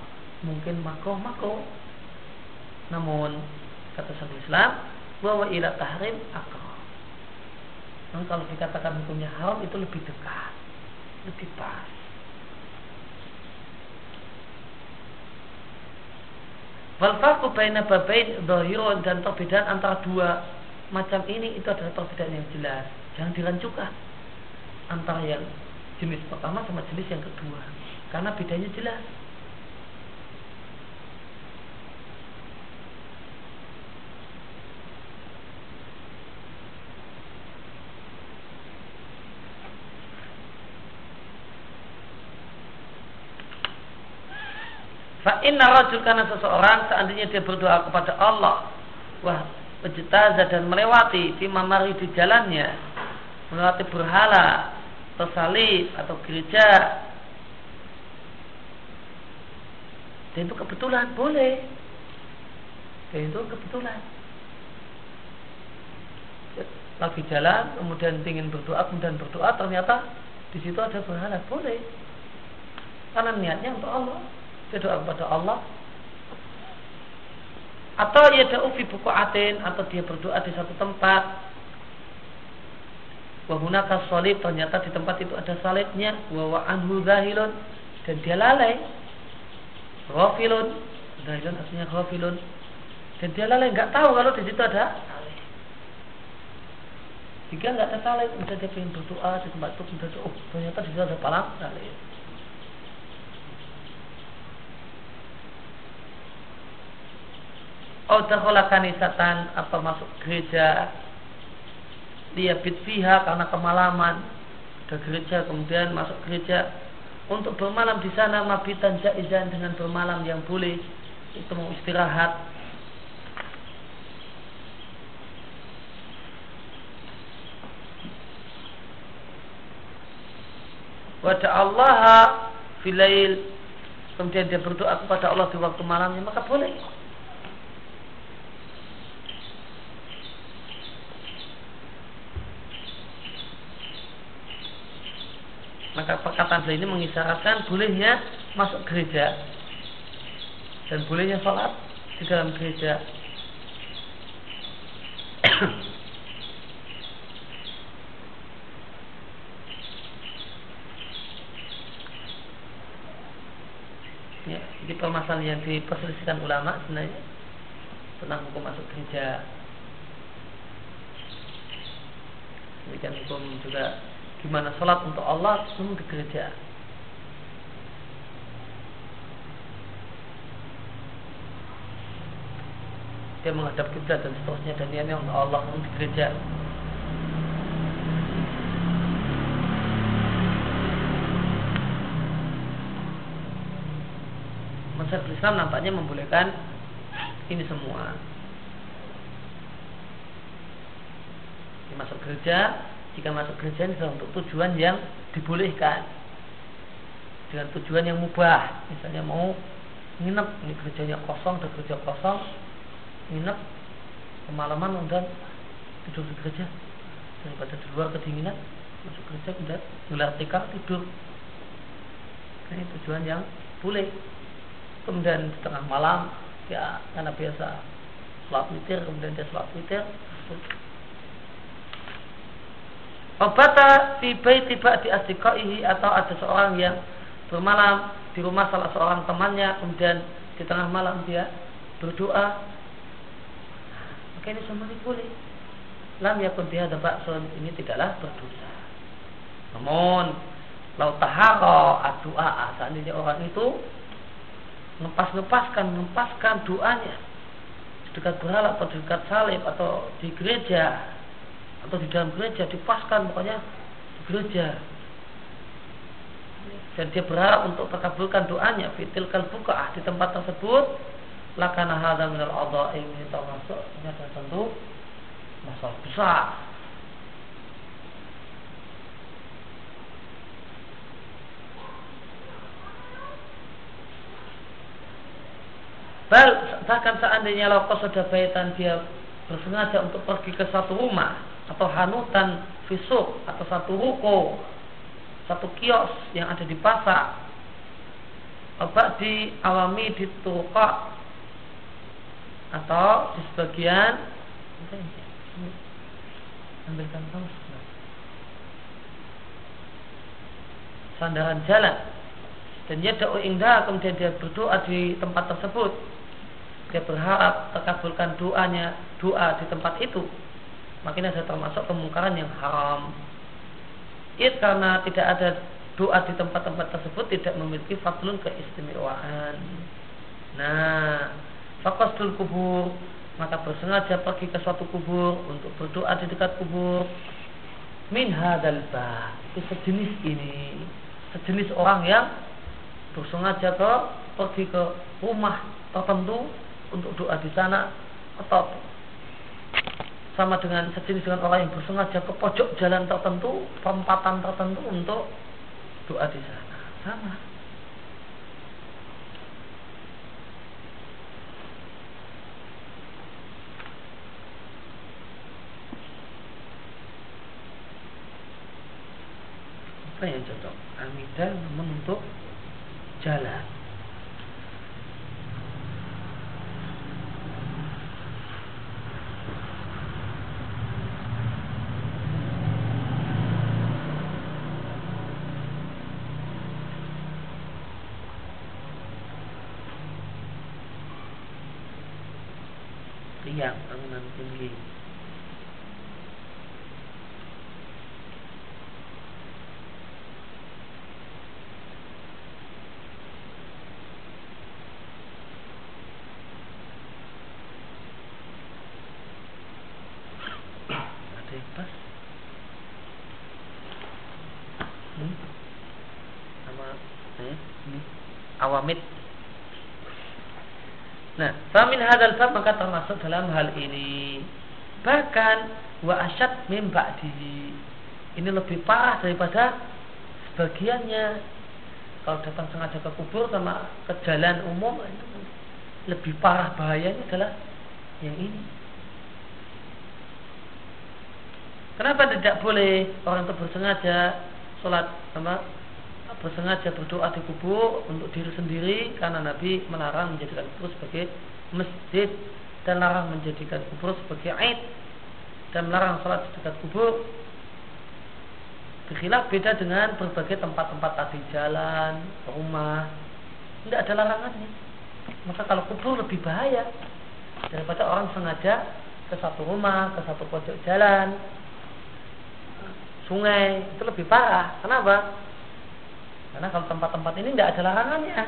mungkin makruh makruh. Namun kata sang Islam bahwa ila tahrim akal. Nah, kalau dikatakan hukumnya haram itu lebih dekat lebih pas. Wal farqu baina babain dhahirun dan perbedaan antara dua macam ini itu adalah perbedaan yang jelas. Jangan dirancukan antara yang jenis pertama sama jenis yang kedua. Karena bedanya jelas. Fa inna karena seseorang seandainya dia berdoa kepada Allah, wah wajtaza dan melewati di mamari di jalannya, melewati berhala, atau atau gereja. Dan itu kebetulan boleh. Dan itu kebetulan. Lagi jalan, kemudian ingin berdoa, kemudian berdoa, ternyata di situ ada berhala, boleh. Karena niatnya untuk Allah berdoa kepada Allah. Atau ia fi buku atin atau dia berdoa di satu tempat. Wahunaka salib ternyata di tempat itu ada salibnya. Wa anhu zahilun dan dia lalai. Ghafilun zahilun artinya ghafilun. Dan dia lalai nggak tahu kalau di situ ada jika nggak ada salib bisa dia ingin berdoa di tempat itu kemudian oh ternyata di situ ada palang salib Oh dakhala kanisatan apa masuk gereja? Dia bitfiha karena kemalaman. Ke gereja kemudian masuk gereja. Untuk bermalam di sana mabitan jaizan dengan bermalam yang boleh itu mau istirahat. Wajah Allah filail. Kemudian dia berdoa kepada Allah di waktu malamnya maka boleh maka perkataan beliau ini mengisyaratkan bolehnya masuk gereja dan bolehnya sholat di dalam gereja. ya, ini permasalahan yang diperselisihkan ulama sebenarnya tentang hukum masuk gereja. Demikian hukum juga Gimana sholat untuk Allah semua di gereja Dia menghadap kiblat dan seterusnya Dan niatnya untuk Allah semua di gereja masyarakat Islam nampaknya membolehkan ini semua. Ini masuk gereja, jika masuk gereja ini adalah untuk tujuan yang dibolehkan. Dengan tujuan yang mubah. Misalnya mau nginep, ini gerejanya kosong, ada gereja kosong, nginep kemalaman dan tidur di gereja. Daripada di luar kedinginan masuk gereja kemudian gelar tikar tidur. Ini tujuan yang boleh. Kemudian di tengah malam ya karena biasa sholat witir kemudian dia sholat witir Obata tiba-tiba di asdiqaihi atau ada seorang yang bermalam di rumah salah seorang temannya kemudian di tengah malam dia berdoa. Maka ini semua boleh lam yakun biha ba'sun ini tidaklah berdosa. Namun lau tahara doa seandainya orang itu ngepas-ngepaskan ngepaskan doanya. Dekat berhala atau dekat salib atau di gereja atau di dalam gereja dipaskan pokoknya di gereja. Dan dia berharap untuk terkabulkan doanya fitil kalbuka di tempat tersebut. Lakana hadza minal ini termasuk ini adalah tentu masalah besar. Bahkan seandainya laukas sudah baitan dia bersengaja untuk pergi ke satu rumah atau hanutan fisuk atau satu ruko satu kios yang ada di pasar. Obat di alami di tuka atau di sebagian ambilkan kamus sandaran jalan. Dan dia doa indah kemudian dia berdoa di tempat tersebut. Dia berharap terkabulkan doanya doa di tempat itu makin ada termasuk kemungkaran yang haram. Itu karena tidak ada doa di tempat-tempat tersebut tidak memiliki fadlun keistimewaan. Nah fakostul kubur maka bersengaja pergi ke suatu kubur untuk berdoa di dekat kubur. Min hadal itu sejenis ini. Sejenis orang yang bersengaja ke pergi ke rumah tertentu untuk doa di sana atau sama dengan sejenis dengan orang yang bersengaja ke pojok jalan tertentu, perempatan tertentu untuk doa di sana. Sama. Apa yang cocok? Amidah namun untuk jalan. awamid. Nah, famin hadal bab maka termasuk dalam hal ini. Bahkan wa asyad mim ba'dihi. Ini lebih parah daripada sebagiannya. Kalau datang sengaja ke kubur sama ke jalan umum itu lebih parah bahayanya adalah yang ini. Kenapa tidak boleh orang itu bersengaja sholat sama bersengaja berdoa di kubur untuk diri sendiri karena Nabi melarang menjadikan kubur sebagai masjid dan larang menjadikan kubur sebagai aid dan melarang sholat di dekat kubur. Berkhilaf beda dengan berbagai tempat-tempat tadi jalan, rumah. Tidak ada larangannya. Maka kalau kubur lebih bahaya Daripada orang sengaja ke satu rumah, ke satu pojok jalan Sungai, itu lebih parah. Kenapa? Karena kalau tempat-tempat ini tidak ada larangannya.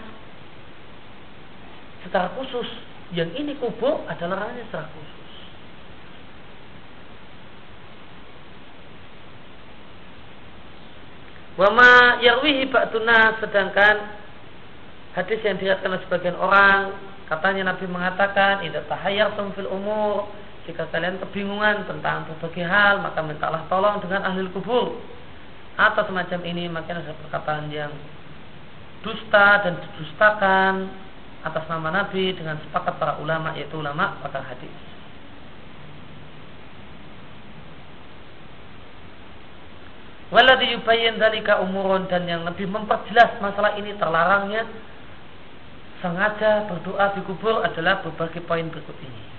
Secara khusus. Yang ini kubur ada larangannya secara khusus. Wama yarwihi ba'tuna sedangkan hadis yang diriatkan sebagian orang katanya Nabi mengatakan idza tahayyartum fil umur jika kalian kebingungan tentang berbagai hal maka mintalah tolong dengan ahli kubur atau semacam ini maka ada perkataan yang dusta dan didustakan atas nama Nabi dengan sepakat para ulama yaitu ulama pakar hadis. Waladhi yubayyin dalika umurun dan yang lebih memperjelas masalah ini terlarangnya sengaja berdoa di kubur adalah berbagai poin berikut ini.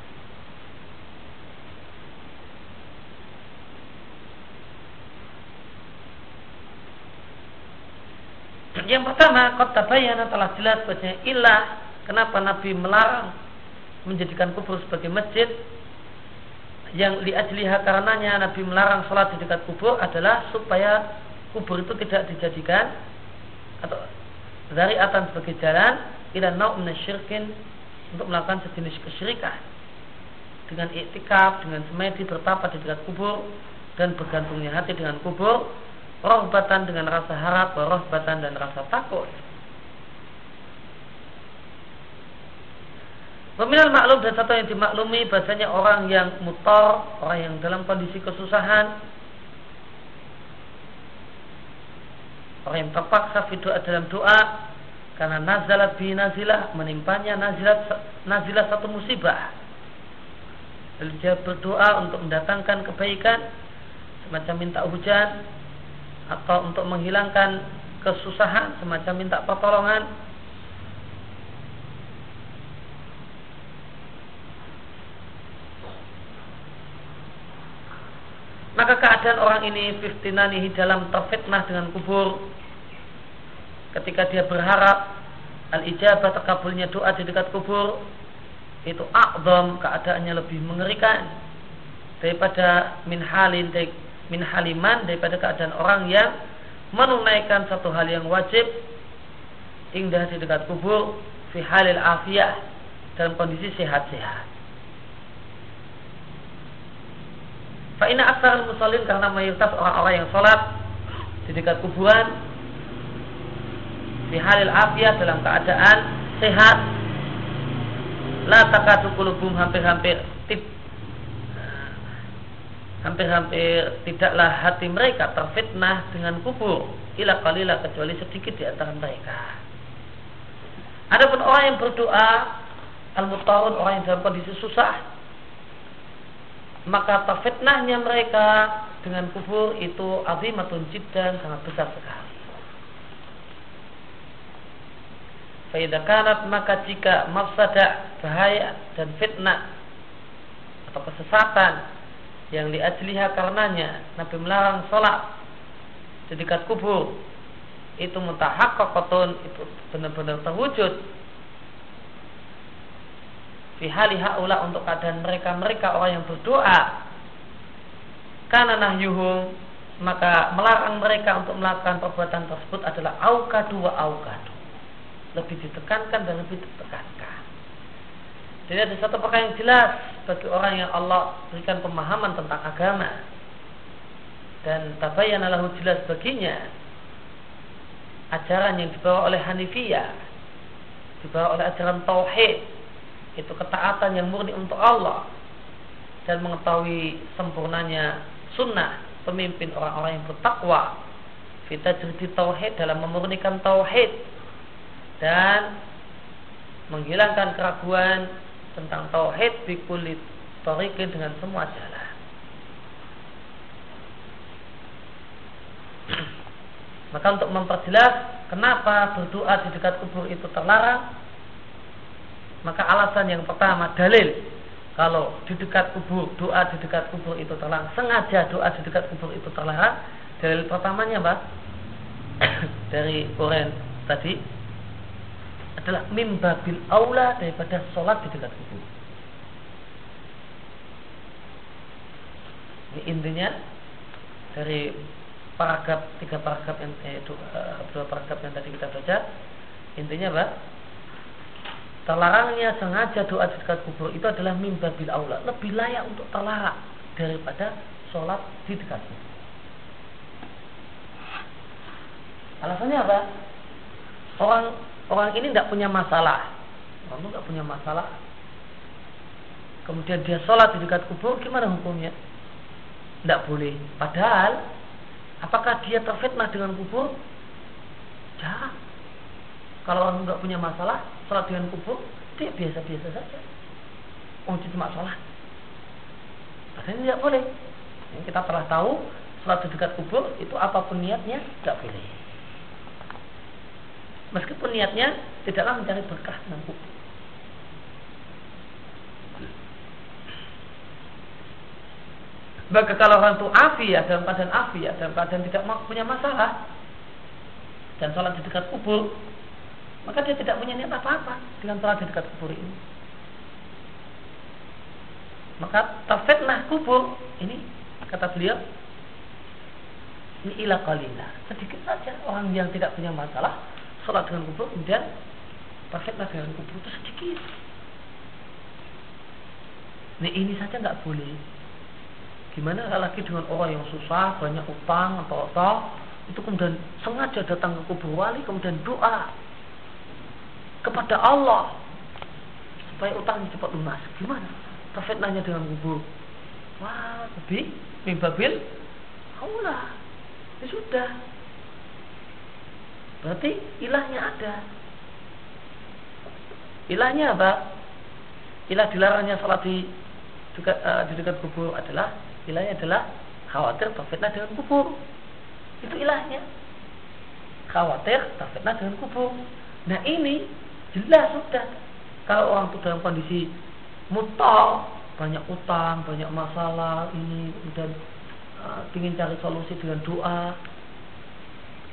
Yang pertama, kota bayana telah jelas bahwa ilah kenapa Nabi melarang menjadikan kubur sebagai masjid? Yang liajliha karenanya Nabi melarang sholat di dekat kubur adalah supaya kubur itu tidak dijadikan atau dari atas sebagai jalan ila nau syirkin untuk melakukan sejenis kesyirikan. Dengan iktikaf, dengan semedi bertapa di dekat kubur dan bergantungnya hati dengan kubur rohbatan dengan rasa harap rohbatan dan rasa takut Peminal maklum dan satu yang dimaklumi bahasanya orang yang mutor, orang yang dalam kondisi kesusahan, orang yang terpaksa doa dalam doa, karena nazalat bi nazilah menimpanya nazilat nazilah satu musibah. Lalu dia berdoa untuk mendatangkan kebaikan semacam minta hujan atau untuk menghilangkan kesusahan semacam minta pertolongan maka keadaan orang ini fiftinanihi dalam terfitnah dengan kubur ketika dia berharap al ijabah terkabulnya doa di dekat kubur itu akdom keadaannya lebih mengerikan daripada min halin min haliman daripada keadaan orang yang menunaikan satu hal yang wajib indah di dekat kubur fi halil afiyah dalam kondisi sehat-sehat. Fa inna asal musallin karena mayoritas orang-orang yang sholat di dekat kuburan di halil afiat dalam keadaan sehat la takatu kulubum hampir-hampir tip hampir-hampir tidaklah hati mereka terfitnah dengan kubur ila qalila kecuali sedikit di antara mereka. Adapun orang yang berdoa al orang yang dalam kondisi susah maka terfitnahnya mereka dengan kubur itu azimatun jiddan sangat besar sekali. Faidah kanat maka jika mafsadah bahaya dan fitnah atau kesesatan yang diajliha karenanya Nabi melarang sholat di dekat kubur itu mutahaqqaqatun itu benar-benar terwujud fi hali haula untuk keadaan mereka-mereka orang yang berdoa. Karena nahyuhum maka melarang mereka untuk melakukan perbuatan tersebut adalah aukadu wa aukadu. Lebih ditekankan dan lebih ditekankan. Jadi ada satu perkara yang jelas bagi orang yang Allah berikan pemahaman tentang agama. Dan tabayan lahu jelas baginya. Ajaran yang dibawa oleh Hanifiyah dibawa oleh ajaran tauhid itu ketaatan yang murni untuk Allah. Dan mengetahui sempurnanya sunnah pemimpin orang-orang yang bertakwa. Kita jadi tauhid dalam memurnikan tauhid. Dan menghilangkan keraguan tentang tauhid bikulit tarikin dengan semua jalan. Maka untuk memperjelas kenapa berdoa di dekat kubur itu terlarang, maka alasan yang pertama dalil kalau di dekat kubur doa di dekat kubur itu terlarang, sengaja doa di dekat kubur itu terlarang. Dalil pertamanya apa? [COUGHS] Dari Quran tadi adalah mimbabil aula daripada sholat di dekat kubur. Ini intinya dari paragraf tiga paragraf yang eh, dua, dua paragraf yang tadi kita baca intinya apa? Terlarangnya sengaja doa di dekat kubur itu adalah mimbabil aula. Lebih layak untuk terlarang daripada sholat di dekat kubur. Alasannya apa? Orang orang ini tidak punya masalah. Orang nggak punya masalah. Kemudian dia sholat di dekat kubur gimana hukumnya? Tidak boleh. Padahal apakah dia terfitnah dengan kubur? Jangan kalau orang nggak punya masalah sholat dengan kubur dia biasa-biasa saja. Oh cuma sholat padahal tidak boleh. Yang kita telah tahu sholat di dekat kubur itu apa pun niatnya tidak boleh. Meskipun niatnya tidaklah mencari berkah dengan kubur. Maka kalau orang itu afiat dalam keadaan afiat dalam keadaan tidak punya masalah dan sholat di dekat kubur, maka dia tidak punya niat apa-apa. Dengan sholat di dekat kubur ini. Maka terfitnah kubur. Ini kata beliau ini ilah kalina sedikit saja orang yang tidak punya masalah sholat dengan kubur kemudian terfitnah dengan kubur itu sedikit. Nah ini saja nggak boleh. Gimana lagi dengan orang yang susah, banyak utang atau apa, itu kemudian sengaja datang ke kubur wali, kemudian doa kepada Allah supaya utangnya cepat lunas. Gimana? Terfitnahnya dengan kubur. Wah, lebih mimbabil Allah. Ya sudah. Berarti ilahnya ada. Ilahnya apa? Ilah dilarangnya salat di dekat, uh, di dekat kubur adalah Ilahnya adalah khawatir terfitnah dengan kubur. Itu ilahnya. Khawatir terfitnah dengan kubur. Nah ini jelas sudah. Kalau orang itu dalam kondisi mutal, banyak utang, banyak masalah, ini dan uh, ingin cari solusi dengan doa,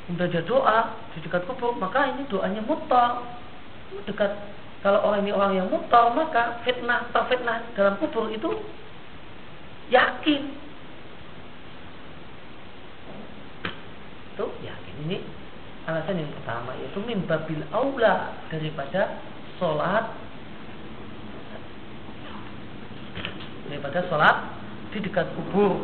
dia doa di dekat kubur, maka ini doanya mutal. Dekat kalau orang ini orang yang mutal, maka fitnah terfitnah dalam kubur itu yakin itu yakin ini alasan yang pertama yaitu mimbabil aula daripada sholat daripada sholat di dekat kubur.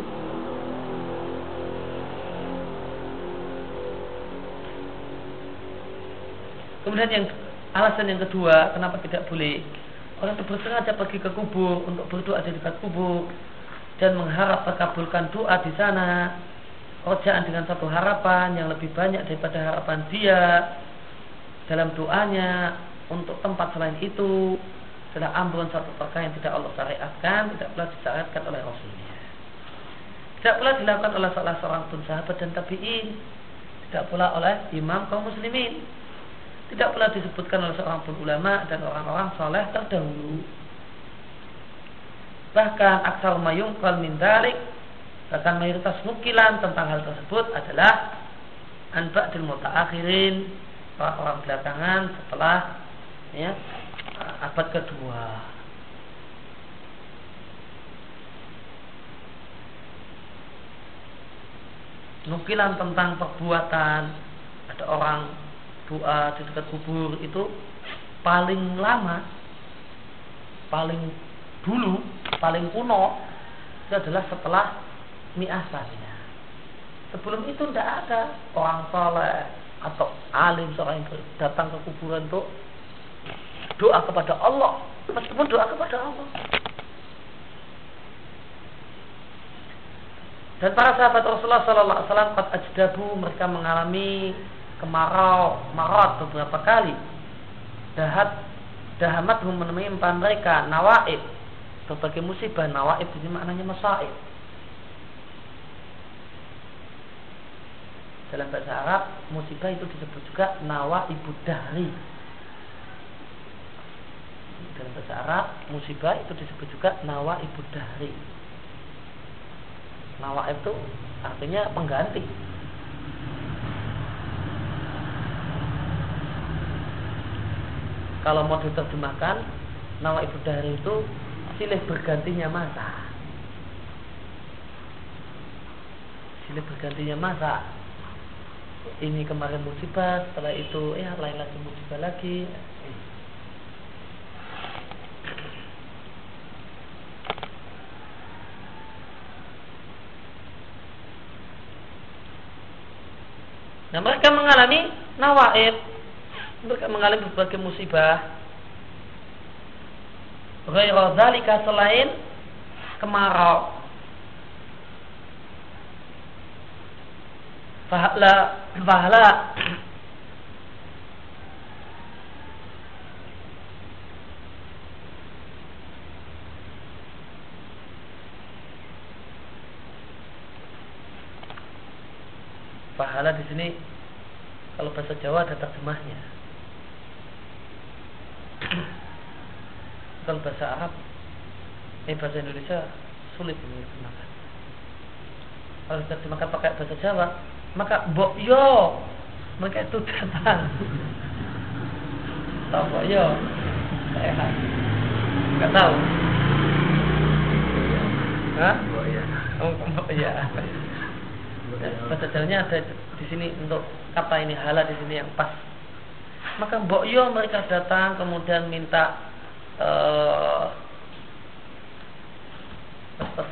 Kemudian yang alasan yang kedua kenapa tidak boleh orang itu bersengaja pergi ke kubur untuk berdoa di dekat kubur dan mengharap terkabulkan doa di sana rojaan dengan satu harapan yang lebih banyak daripada harapan dia dalam doanya untuk tempat selain itu adalah ambrun satu perkara yang tidak Allah syariatkan tidak pula disyariatkan oleh Rasulnya. Tidak pula dilakukan oleh salah seorang pun sahabat dan tabiin. Tidak pula oleh imam kaum muslimin. Tidak pula disebutkan oleh seorang pun ulama dan orang-orang soleh terdahulu. Bahkan aksar mayung kal min dalik bahkan mayoritas nukilan tentang hal tersebut adalah anba'dil mutaakhirin orang-orang belakangan setelah ya abad kedua. Nukilan tentang perbuatan ada orang doa di dekat kubur itu paling lama paling dulu paling kuno itu adalah setelah mi'asanya. Sebelum itu tidak ada orang soleh atau alim seorang yang datang ke kuburan untuk doa kepada Allah, meskipun doa kepada Allah. Dan para sahabat Rasulullah Sallallahu Alaihi Wasallam kat ajdabu mereka mengalami kemarau, marat beberapa kali. Dahat, dahamat menemui mereka nawaib berbagai musibah nawaib ini maknanya masaib dalam bahasa Arab musibah itu disebut juga nawa ibu dahri. Dalam bahasa Arab musibah itu disebut juga nawa ibu dahri. Nawa itu artinya pengganti. Kalau mau diterjemahkan nawa ibu dahri itu silih bergantinya masa. Silih bergantinya masa ini kemarin musibah setelah itu ya lain lagi musibah lagi. Nah mereka mengalami nawaib. Mereka mengalami berbagai musibah. Dzalika selain kemarau fahala fahala Pahala di sini kalau bahasa Jawa ada terjemahnya. kalau bahasa Arab, eh bahasa Indonesia sulit diterjemahkan. Kalau diterjemahkan pakai bahasa Jawa, maka yo maka itu datang. Tahu [LAUGHS] yo? Saya nggak tahu. Hah? Oh, iya. Bahasa Jawanya ada di sini untuk kata ini halal di sini yang pas. Maka Mbok Yo mereka datang kemudian minta uh,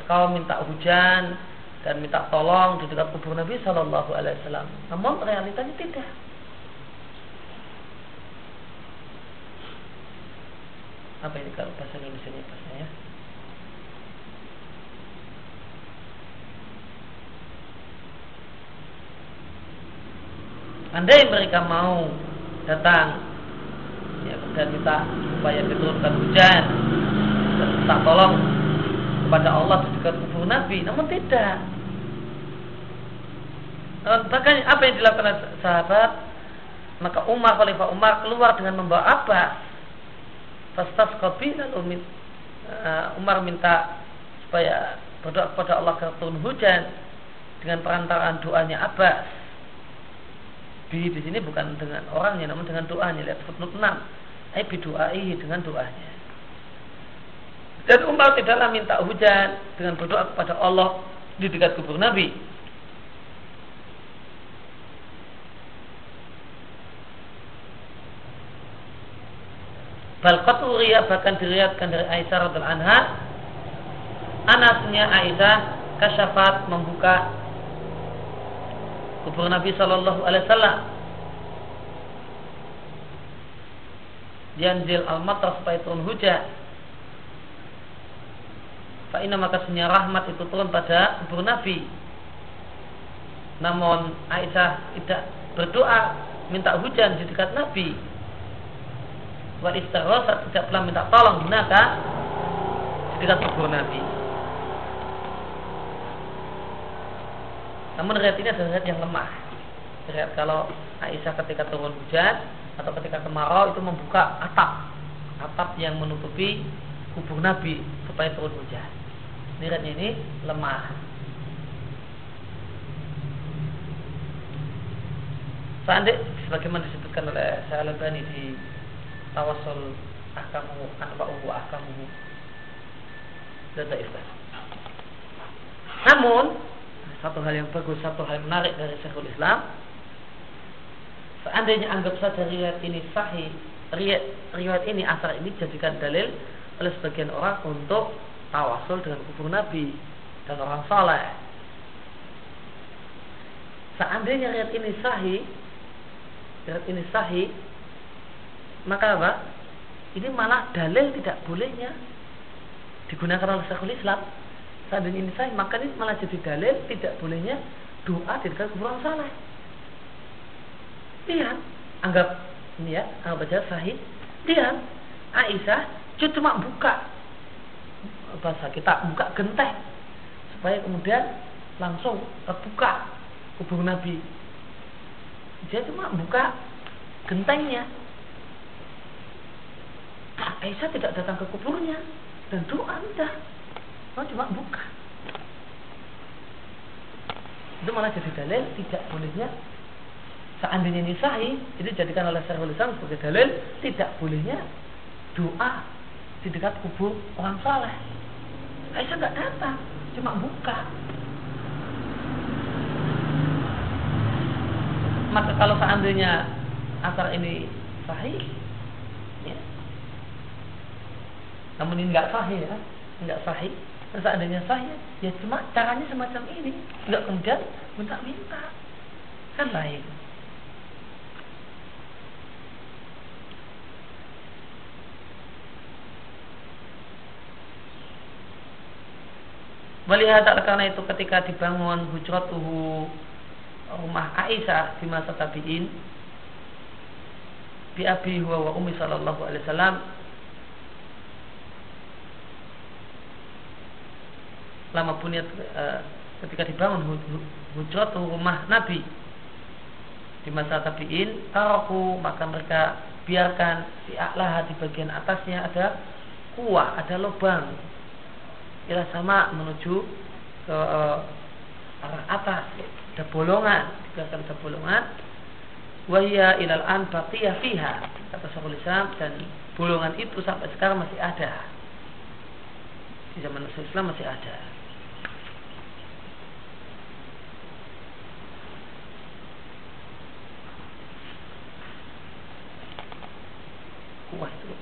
kau minta hujan dan minta tolong di dekat kubur Nabi Shallallahu Alaihi Wasallam. Namun realitanya tidak. Apa ini kalau bahasa Indonesia pasnya ya? Andai mereka mau datang ya, dan minta supaya diturunkan hujan dan minta tolong kepada Allah di dekat kubur Nabi, namun tidak. Bahkan apa yang dilakukan sahabat maka Umar Khalifah Umar keluar dengan membawa apa? Fastas kopi uh, Umar minta supaya berdoa kepada Allah agar turun hujan dengan perantaraan doanya Abbas. Bi di sini bukan dengan orangnya namun dengan doanya. Lihat footnote 6 ai bi doai dengan doanya. Dan Umar tidaklah minta hujan dengan berdoa kepada Allah di dekat kubur Nabi Balqat uriya bahkan diriatkan dari Aisyah radhiallahu anha Anasnya Aisyah kasyafat membuka kubur Nabi Shallallahu Alaihi Wasallam. Yanzil al-matar supaya turun hujan. Fa'ina maka sunya rahmat itu turun pada kubur Nabi. Namun Aisyah tidak berdoa minta hujan di dekat Nabi. Wal istighosa tidak pernah minta tolong di dekat kubur Nabi. Namun riwayat ini adalah riwayat yang lemah. Riwayat kalau Aisyah ketika turun hujan atau ketika kemarau itu membuka atap, atap yang menutupi kubur Nabi supaya turun hujan. Riwayat ini lemah. Seandainya sebagaimana disebutkan oleh Syalabani di Tawasul Ahkamu Anfa'uhu Ahkamuhu dan Namun satu hal yang bagus, satu hal menarik dari Syekhul Islam. Seandainya anggap saja riwayat ini sahih, riwayat, riwayat ini asal ini jadikan dalil oleh sebagian orang untuk tawasul dengan kubur Nabi dan orang saleh. Seandainya riwayat ini sahih, riwayat ini sahih, maka apa? Ini malah dalil tidak bolehnya digunakan oleh Syekhul Islam. Seandainya ini sahih maka ini malah jadi dalil tidak bolehnya doa di dekat kuburan saleh lihat anggap ini ya anggap aja sahih. Lihat Aisyah cuma buka bahasa kita buka genteng supaya kemudian langsung terbuka kubur Nabi. Dia cuma buka gentengnya Aisyah tidak datang ke kuburnya dan doa udah Oh cuma buka. Itu malah jadi dalil tidak bolehnya seandainya ini sahih itu jadikan oleh Syekhul Islam sebagai dalil tidak bolehnya doa di dekat kubur orang saleh. Aisyah nggak datang, cuma buka. Maka kalau seandainya asal ini sahih, Namun ini nggak sahih ya, nggak sahih. Dan adanya sahih, ya cuma caranya semacam ini, nggak kemudian minta-minta, kan lain. Melihat karena itu ketika dibangun hujratuhu rumah Aisyah di masa tabi'in di abi huwa wa ummi sallallahu alaihi wasallam lama punya uh, ketika dibangun hujrat rumah Nabi. Di masa tabiin taraku maka mereka biarkan di a'laha di bagian atasnya ada kuah ada lubang. Kira sama menuju ke uh, arah atas ada bolongan dikatakan ada bolongan. Wahya ilal an baqiyah fiha kata Syekhul Islam dan bolongan itu sampai sekarang masih ada. Di zaman Islam masih ada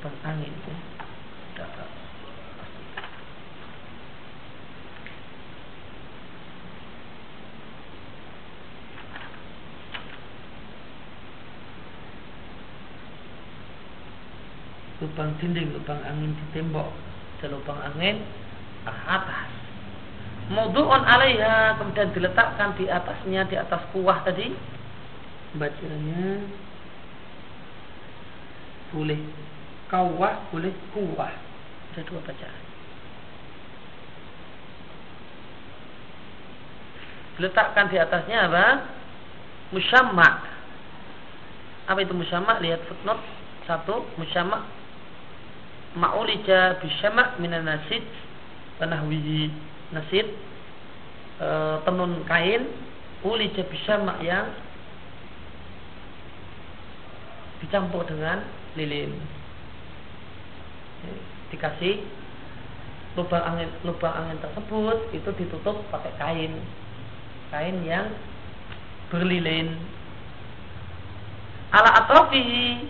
lubang angin itu lubang dinding, lubang angin di tembok, dan lubang angin atas. Maudu'un alaiha kemudian diletakkan di atasnya di atas kuah tadi. Bacanya boleh kawah, boleh kuah. Ada dua bacaan. Diletakkan di atasnya apa? Musyamma. Apa itu musyamma? Lihat footnote satu musyamma ma'ulija bisyama' minan nasid panahwihi nasid e, tenun kain ulija bisyama' yang dicampur dengan lilin dikasih lubang angin lubang angin tersebut itu ditutup pakai kain. Kain yang berlilin. Ala atrofihi.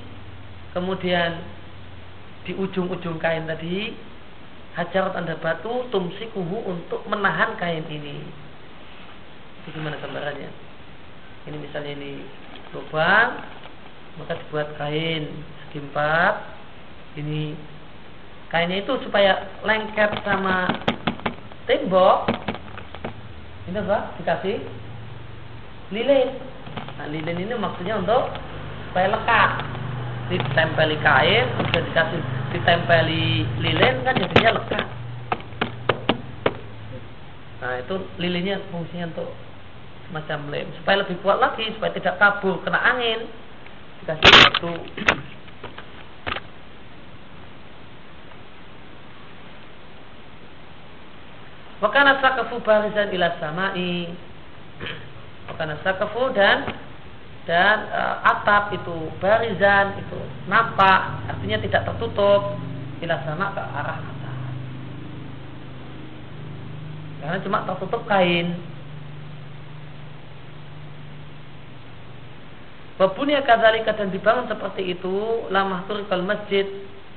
Kemudian di ujung-ujung kain tadi hajar tanda batu tumsikuhu untuk menahan kain ini. Itu gimana gambarannya? Ini misalnya ini lubang maka dibuat kain segi empat ini kainnya itu supaya lengket sama tembok. Ini apa? Dikasih lilin. Nah lilin ini maksudnya untuk supaya lekat. Ditempeli kain bisa dikasih ditempeli lilin kan jadinya lekat. Nah itu lilinnya fungsinya untuk semacam lem supaya lebih kuat lagi supaya tidak kabur kena angin. Dikasih satu Wakana sakafu barizan ila samai. Wakana sakafu dan dan e, atap itu barizan itu nampak artinya tidak tertutup. Bila sama ke arah atas. Karena cuma tertutup kain. Wabunya kadzalika dan dibangun seperti itu lama turikal masjid.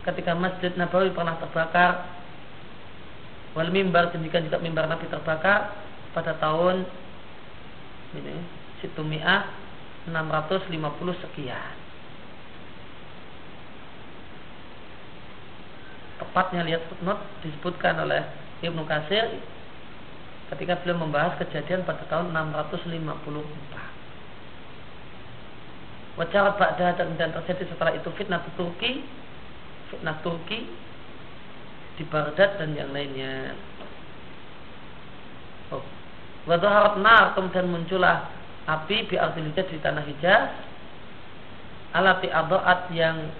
Ketika masjid Nabawi pernah terbakar wal mimbar demikian juga mimbar Nabi terbakar pada tahun ini situmiah 650 sekian. Tepatnya lihat footnote disebutkan oleh Ibnu Kasir ketika beliau membahas kejadian pada tahun 654. Wajarat ba'da dan, dan terjadi setelah itu fitnah Turki, fitnah Turki di Baghdad dan yang lainnya. Oh. Wadaharat nar kemudian muncullah api bi ardil di tanah hijaz alati adoat yang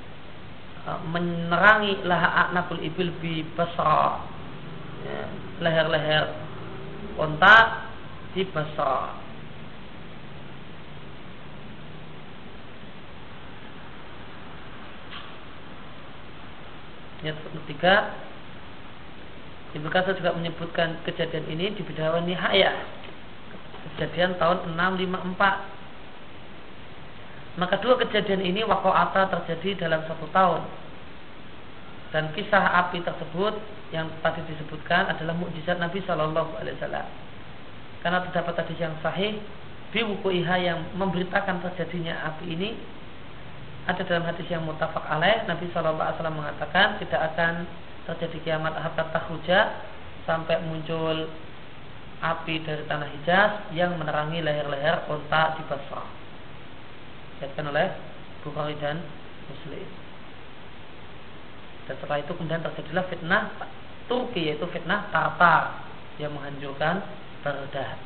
uh, menerangi laha nakul ibil bi basra ya, leher-leher onta di basra Ayat ketiga Ibnu Kasar juga menyebutkan kejadian ini di bidawan nihaya. Kejadian tahun 654 maka dua kejadian ini wakoata terjadi dalam satu tahun. Dan kisah api tersebut yang tadi disebutkan adalah mukjizat Nabi Shallallahu Alaihi Wasallam. Karena terdapat hadis yang sahih buku iha yang memberitakan terjadinya api ini ada dalam hadis yang mutafak alaih Nabi Shallallahu Alaihi Wasallam mengatakan tidak akan terjadi kiamat hatta tahruja sampai muncul api dari tanah Hijaz yang menerangi leher-leher onta di Basrah. Dikatakan oleh Bukhari dan Muslim. Dan setelah itu kemudian terjadilah fitnah Turki yaitu fitnah Tatar yang menghancurkan Baghdad.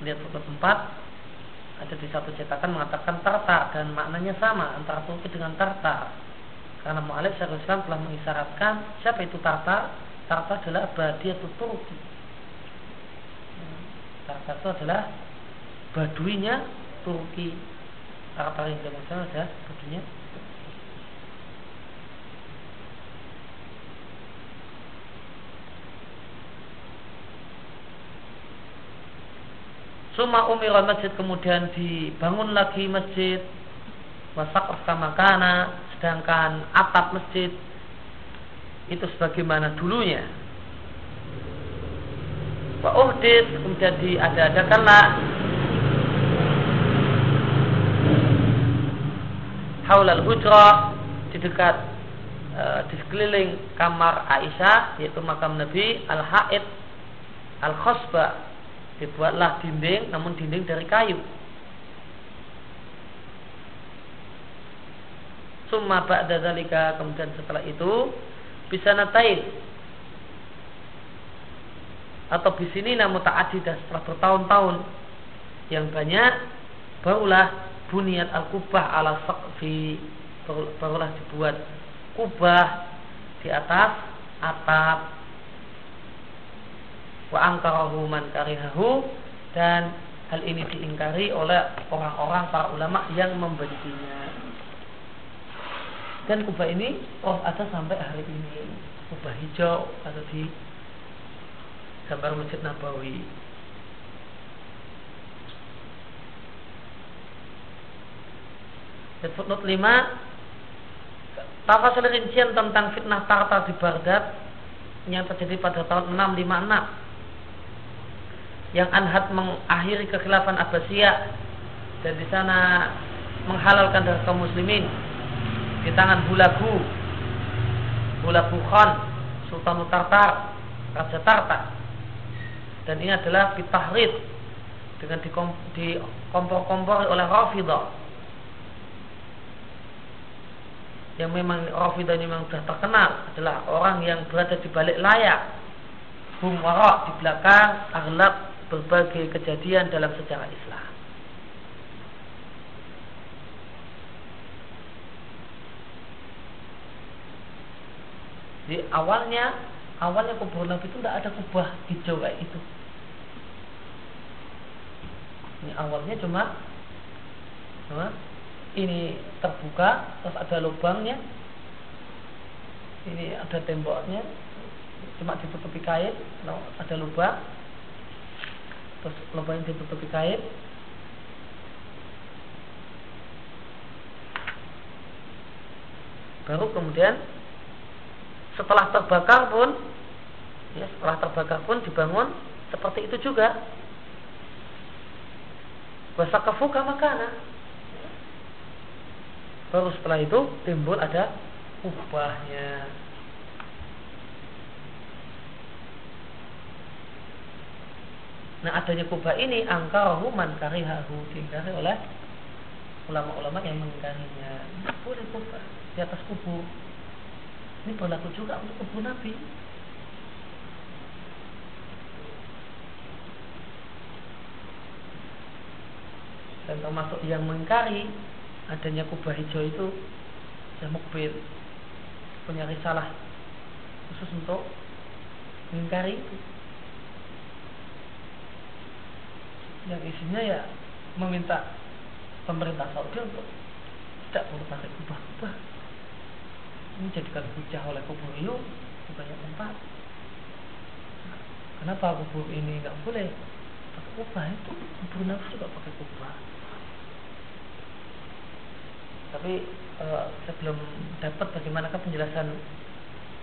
Lihat foto tempat ada di satu cetakan mengatakan Tartar dan maknanya sama antara Turki dengan Tartar. Karena Mu'alif Syekhul Islam telah mengisyaratkan siapa itu Tartar? Tartar adalah atau Turki. Tartar itu adalah baduinya Turki. Tartar yang dimaksud adalah baduinya Suma umira masjid kemudian dibangun lagi masjid. Wasak makana sedangkan atap masjid itu sebagaimana dulunya. Wa uhdid kemudian diada-adakanlah. Haulal hujrah di dekat e, di sekeliling kamar Aisyah yaitu makam Nabi al-haid al-khosbah dibuatlah dinding namun dinding dari kayu. Summa ba'da zalika kemudian setelah itu bisa natain atau di sini namun tak dan setelah bertahun-tahun. Yang banyak barulah buniat al-kubah ala saqfi. Barulah dibuat kubah di atas atap wa angkarahu man karihahu dan hal ini diingkari oleh orang-orang para ulama yang membencinya. Dan kubah ini oh ada sampai hari ini kubah hijau atau di gambar masjid Nabawi. Dan footnote 5 Tafasir rincian tentang fitnah Tartar di Baghdad yang terjadi pada tahun 656 yang Anhad mengakhiri kekhilafan Abbasiyah dan di sana menghalalkan darah kaum muslimin di tangan Bulagu Bulagu Khan Sultan Tartar Raja Tartar dan ini adalah ditahrid dengan dikompor-kompor oleh Rafidah yang memang Rafidah ini memang sudah terkenal adalah orang yang berada di balik layar. Hum di belakang aghlab berbagai kejadian dalam sejarah Islam. Di awalnya awalnya kubur Nabi itu tidak ada kubah hijau kayak itu. Ini awalnya cuma, cuma ini terbuka terus ada lubangnya ini ada temboknya cuma ditutupi kain ada lubang terus lubang ditutupi kain. Baru kemudian setelah terbakar pun ya setelah terbakar pun dibangun seperti itu juga. Wasakafuka makana baru setelah itu timbul ada ubahnya Nah adanya kubah ini angkarahu man karihahu diingkari oleh ulama-ulama yang mengingkarinya. Boleh kubah di atas kubur. Ini berlaku juga untuk kubur Nabi. Dan termasuk yang mengingkari adanya kubah hijau itu yang mukbil punya risalah khusus untuk mengingkari itu. Yang isinya ya meminta pemerintah Saudi untuk tidak pakai kubah-kubah ini jadikan hujah oleh kubur itu di banyak tempat. Kenapa kubur ini nggak boleh pakai kubah? Itu kubur nafsu juga pakai kubah. Tapi e, saya belum dapat bagaimanakah penjelasan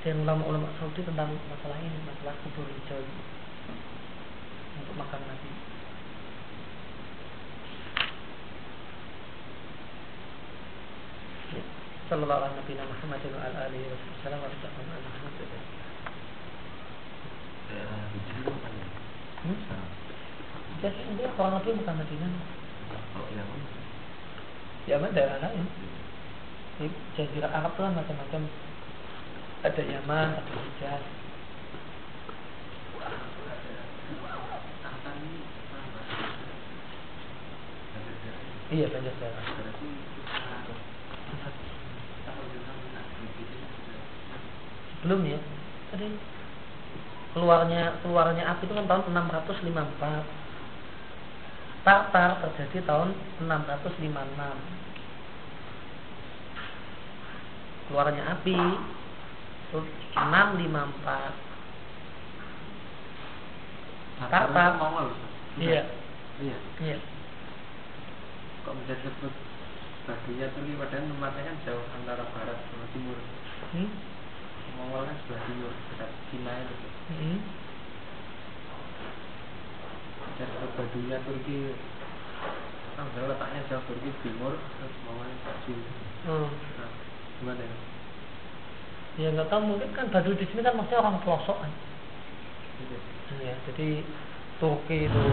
yang ulama-ulama Saudi tentang masalah ini masalah kubur hijau untuk makan Nabi Sallallahu wa ala alihi wasallam wa Hmm? Jadi ini kurang lebih bukan Madinah. Kalau Yaman? Yaman daerah lain. Ini Jazirah Arab tuh macam-macam. Ada Yaman, ada Hijaz. Iya, banyak daerah. Sebelumnya, tadi keluarnya keluarnya api itu kan tahun 654 Tartar terjadi tahun 656 keluarnya api itu 654 Tartar iya. Iya. Iya. Kok bisa disebut baginya tuh padahal tempatnya kan jauh antara barat sama timur. Hmm? Mongol kan sebelah timur dekat Cina itu Hmm. dan Badunya Turki kan letaknya jauh Turki timur terus Mongol baju Hmm. nah gimana ya Ya nggak tahu mungkin kan Badu di sini kan maksudnya orang pelosok kan. Gitu. Ya, jadi Turki itu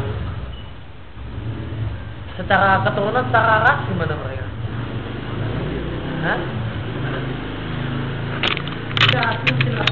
secara keturunan secara ras gimana mereka? Hah? 对啊，听清了。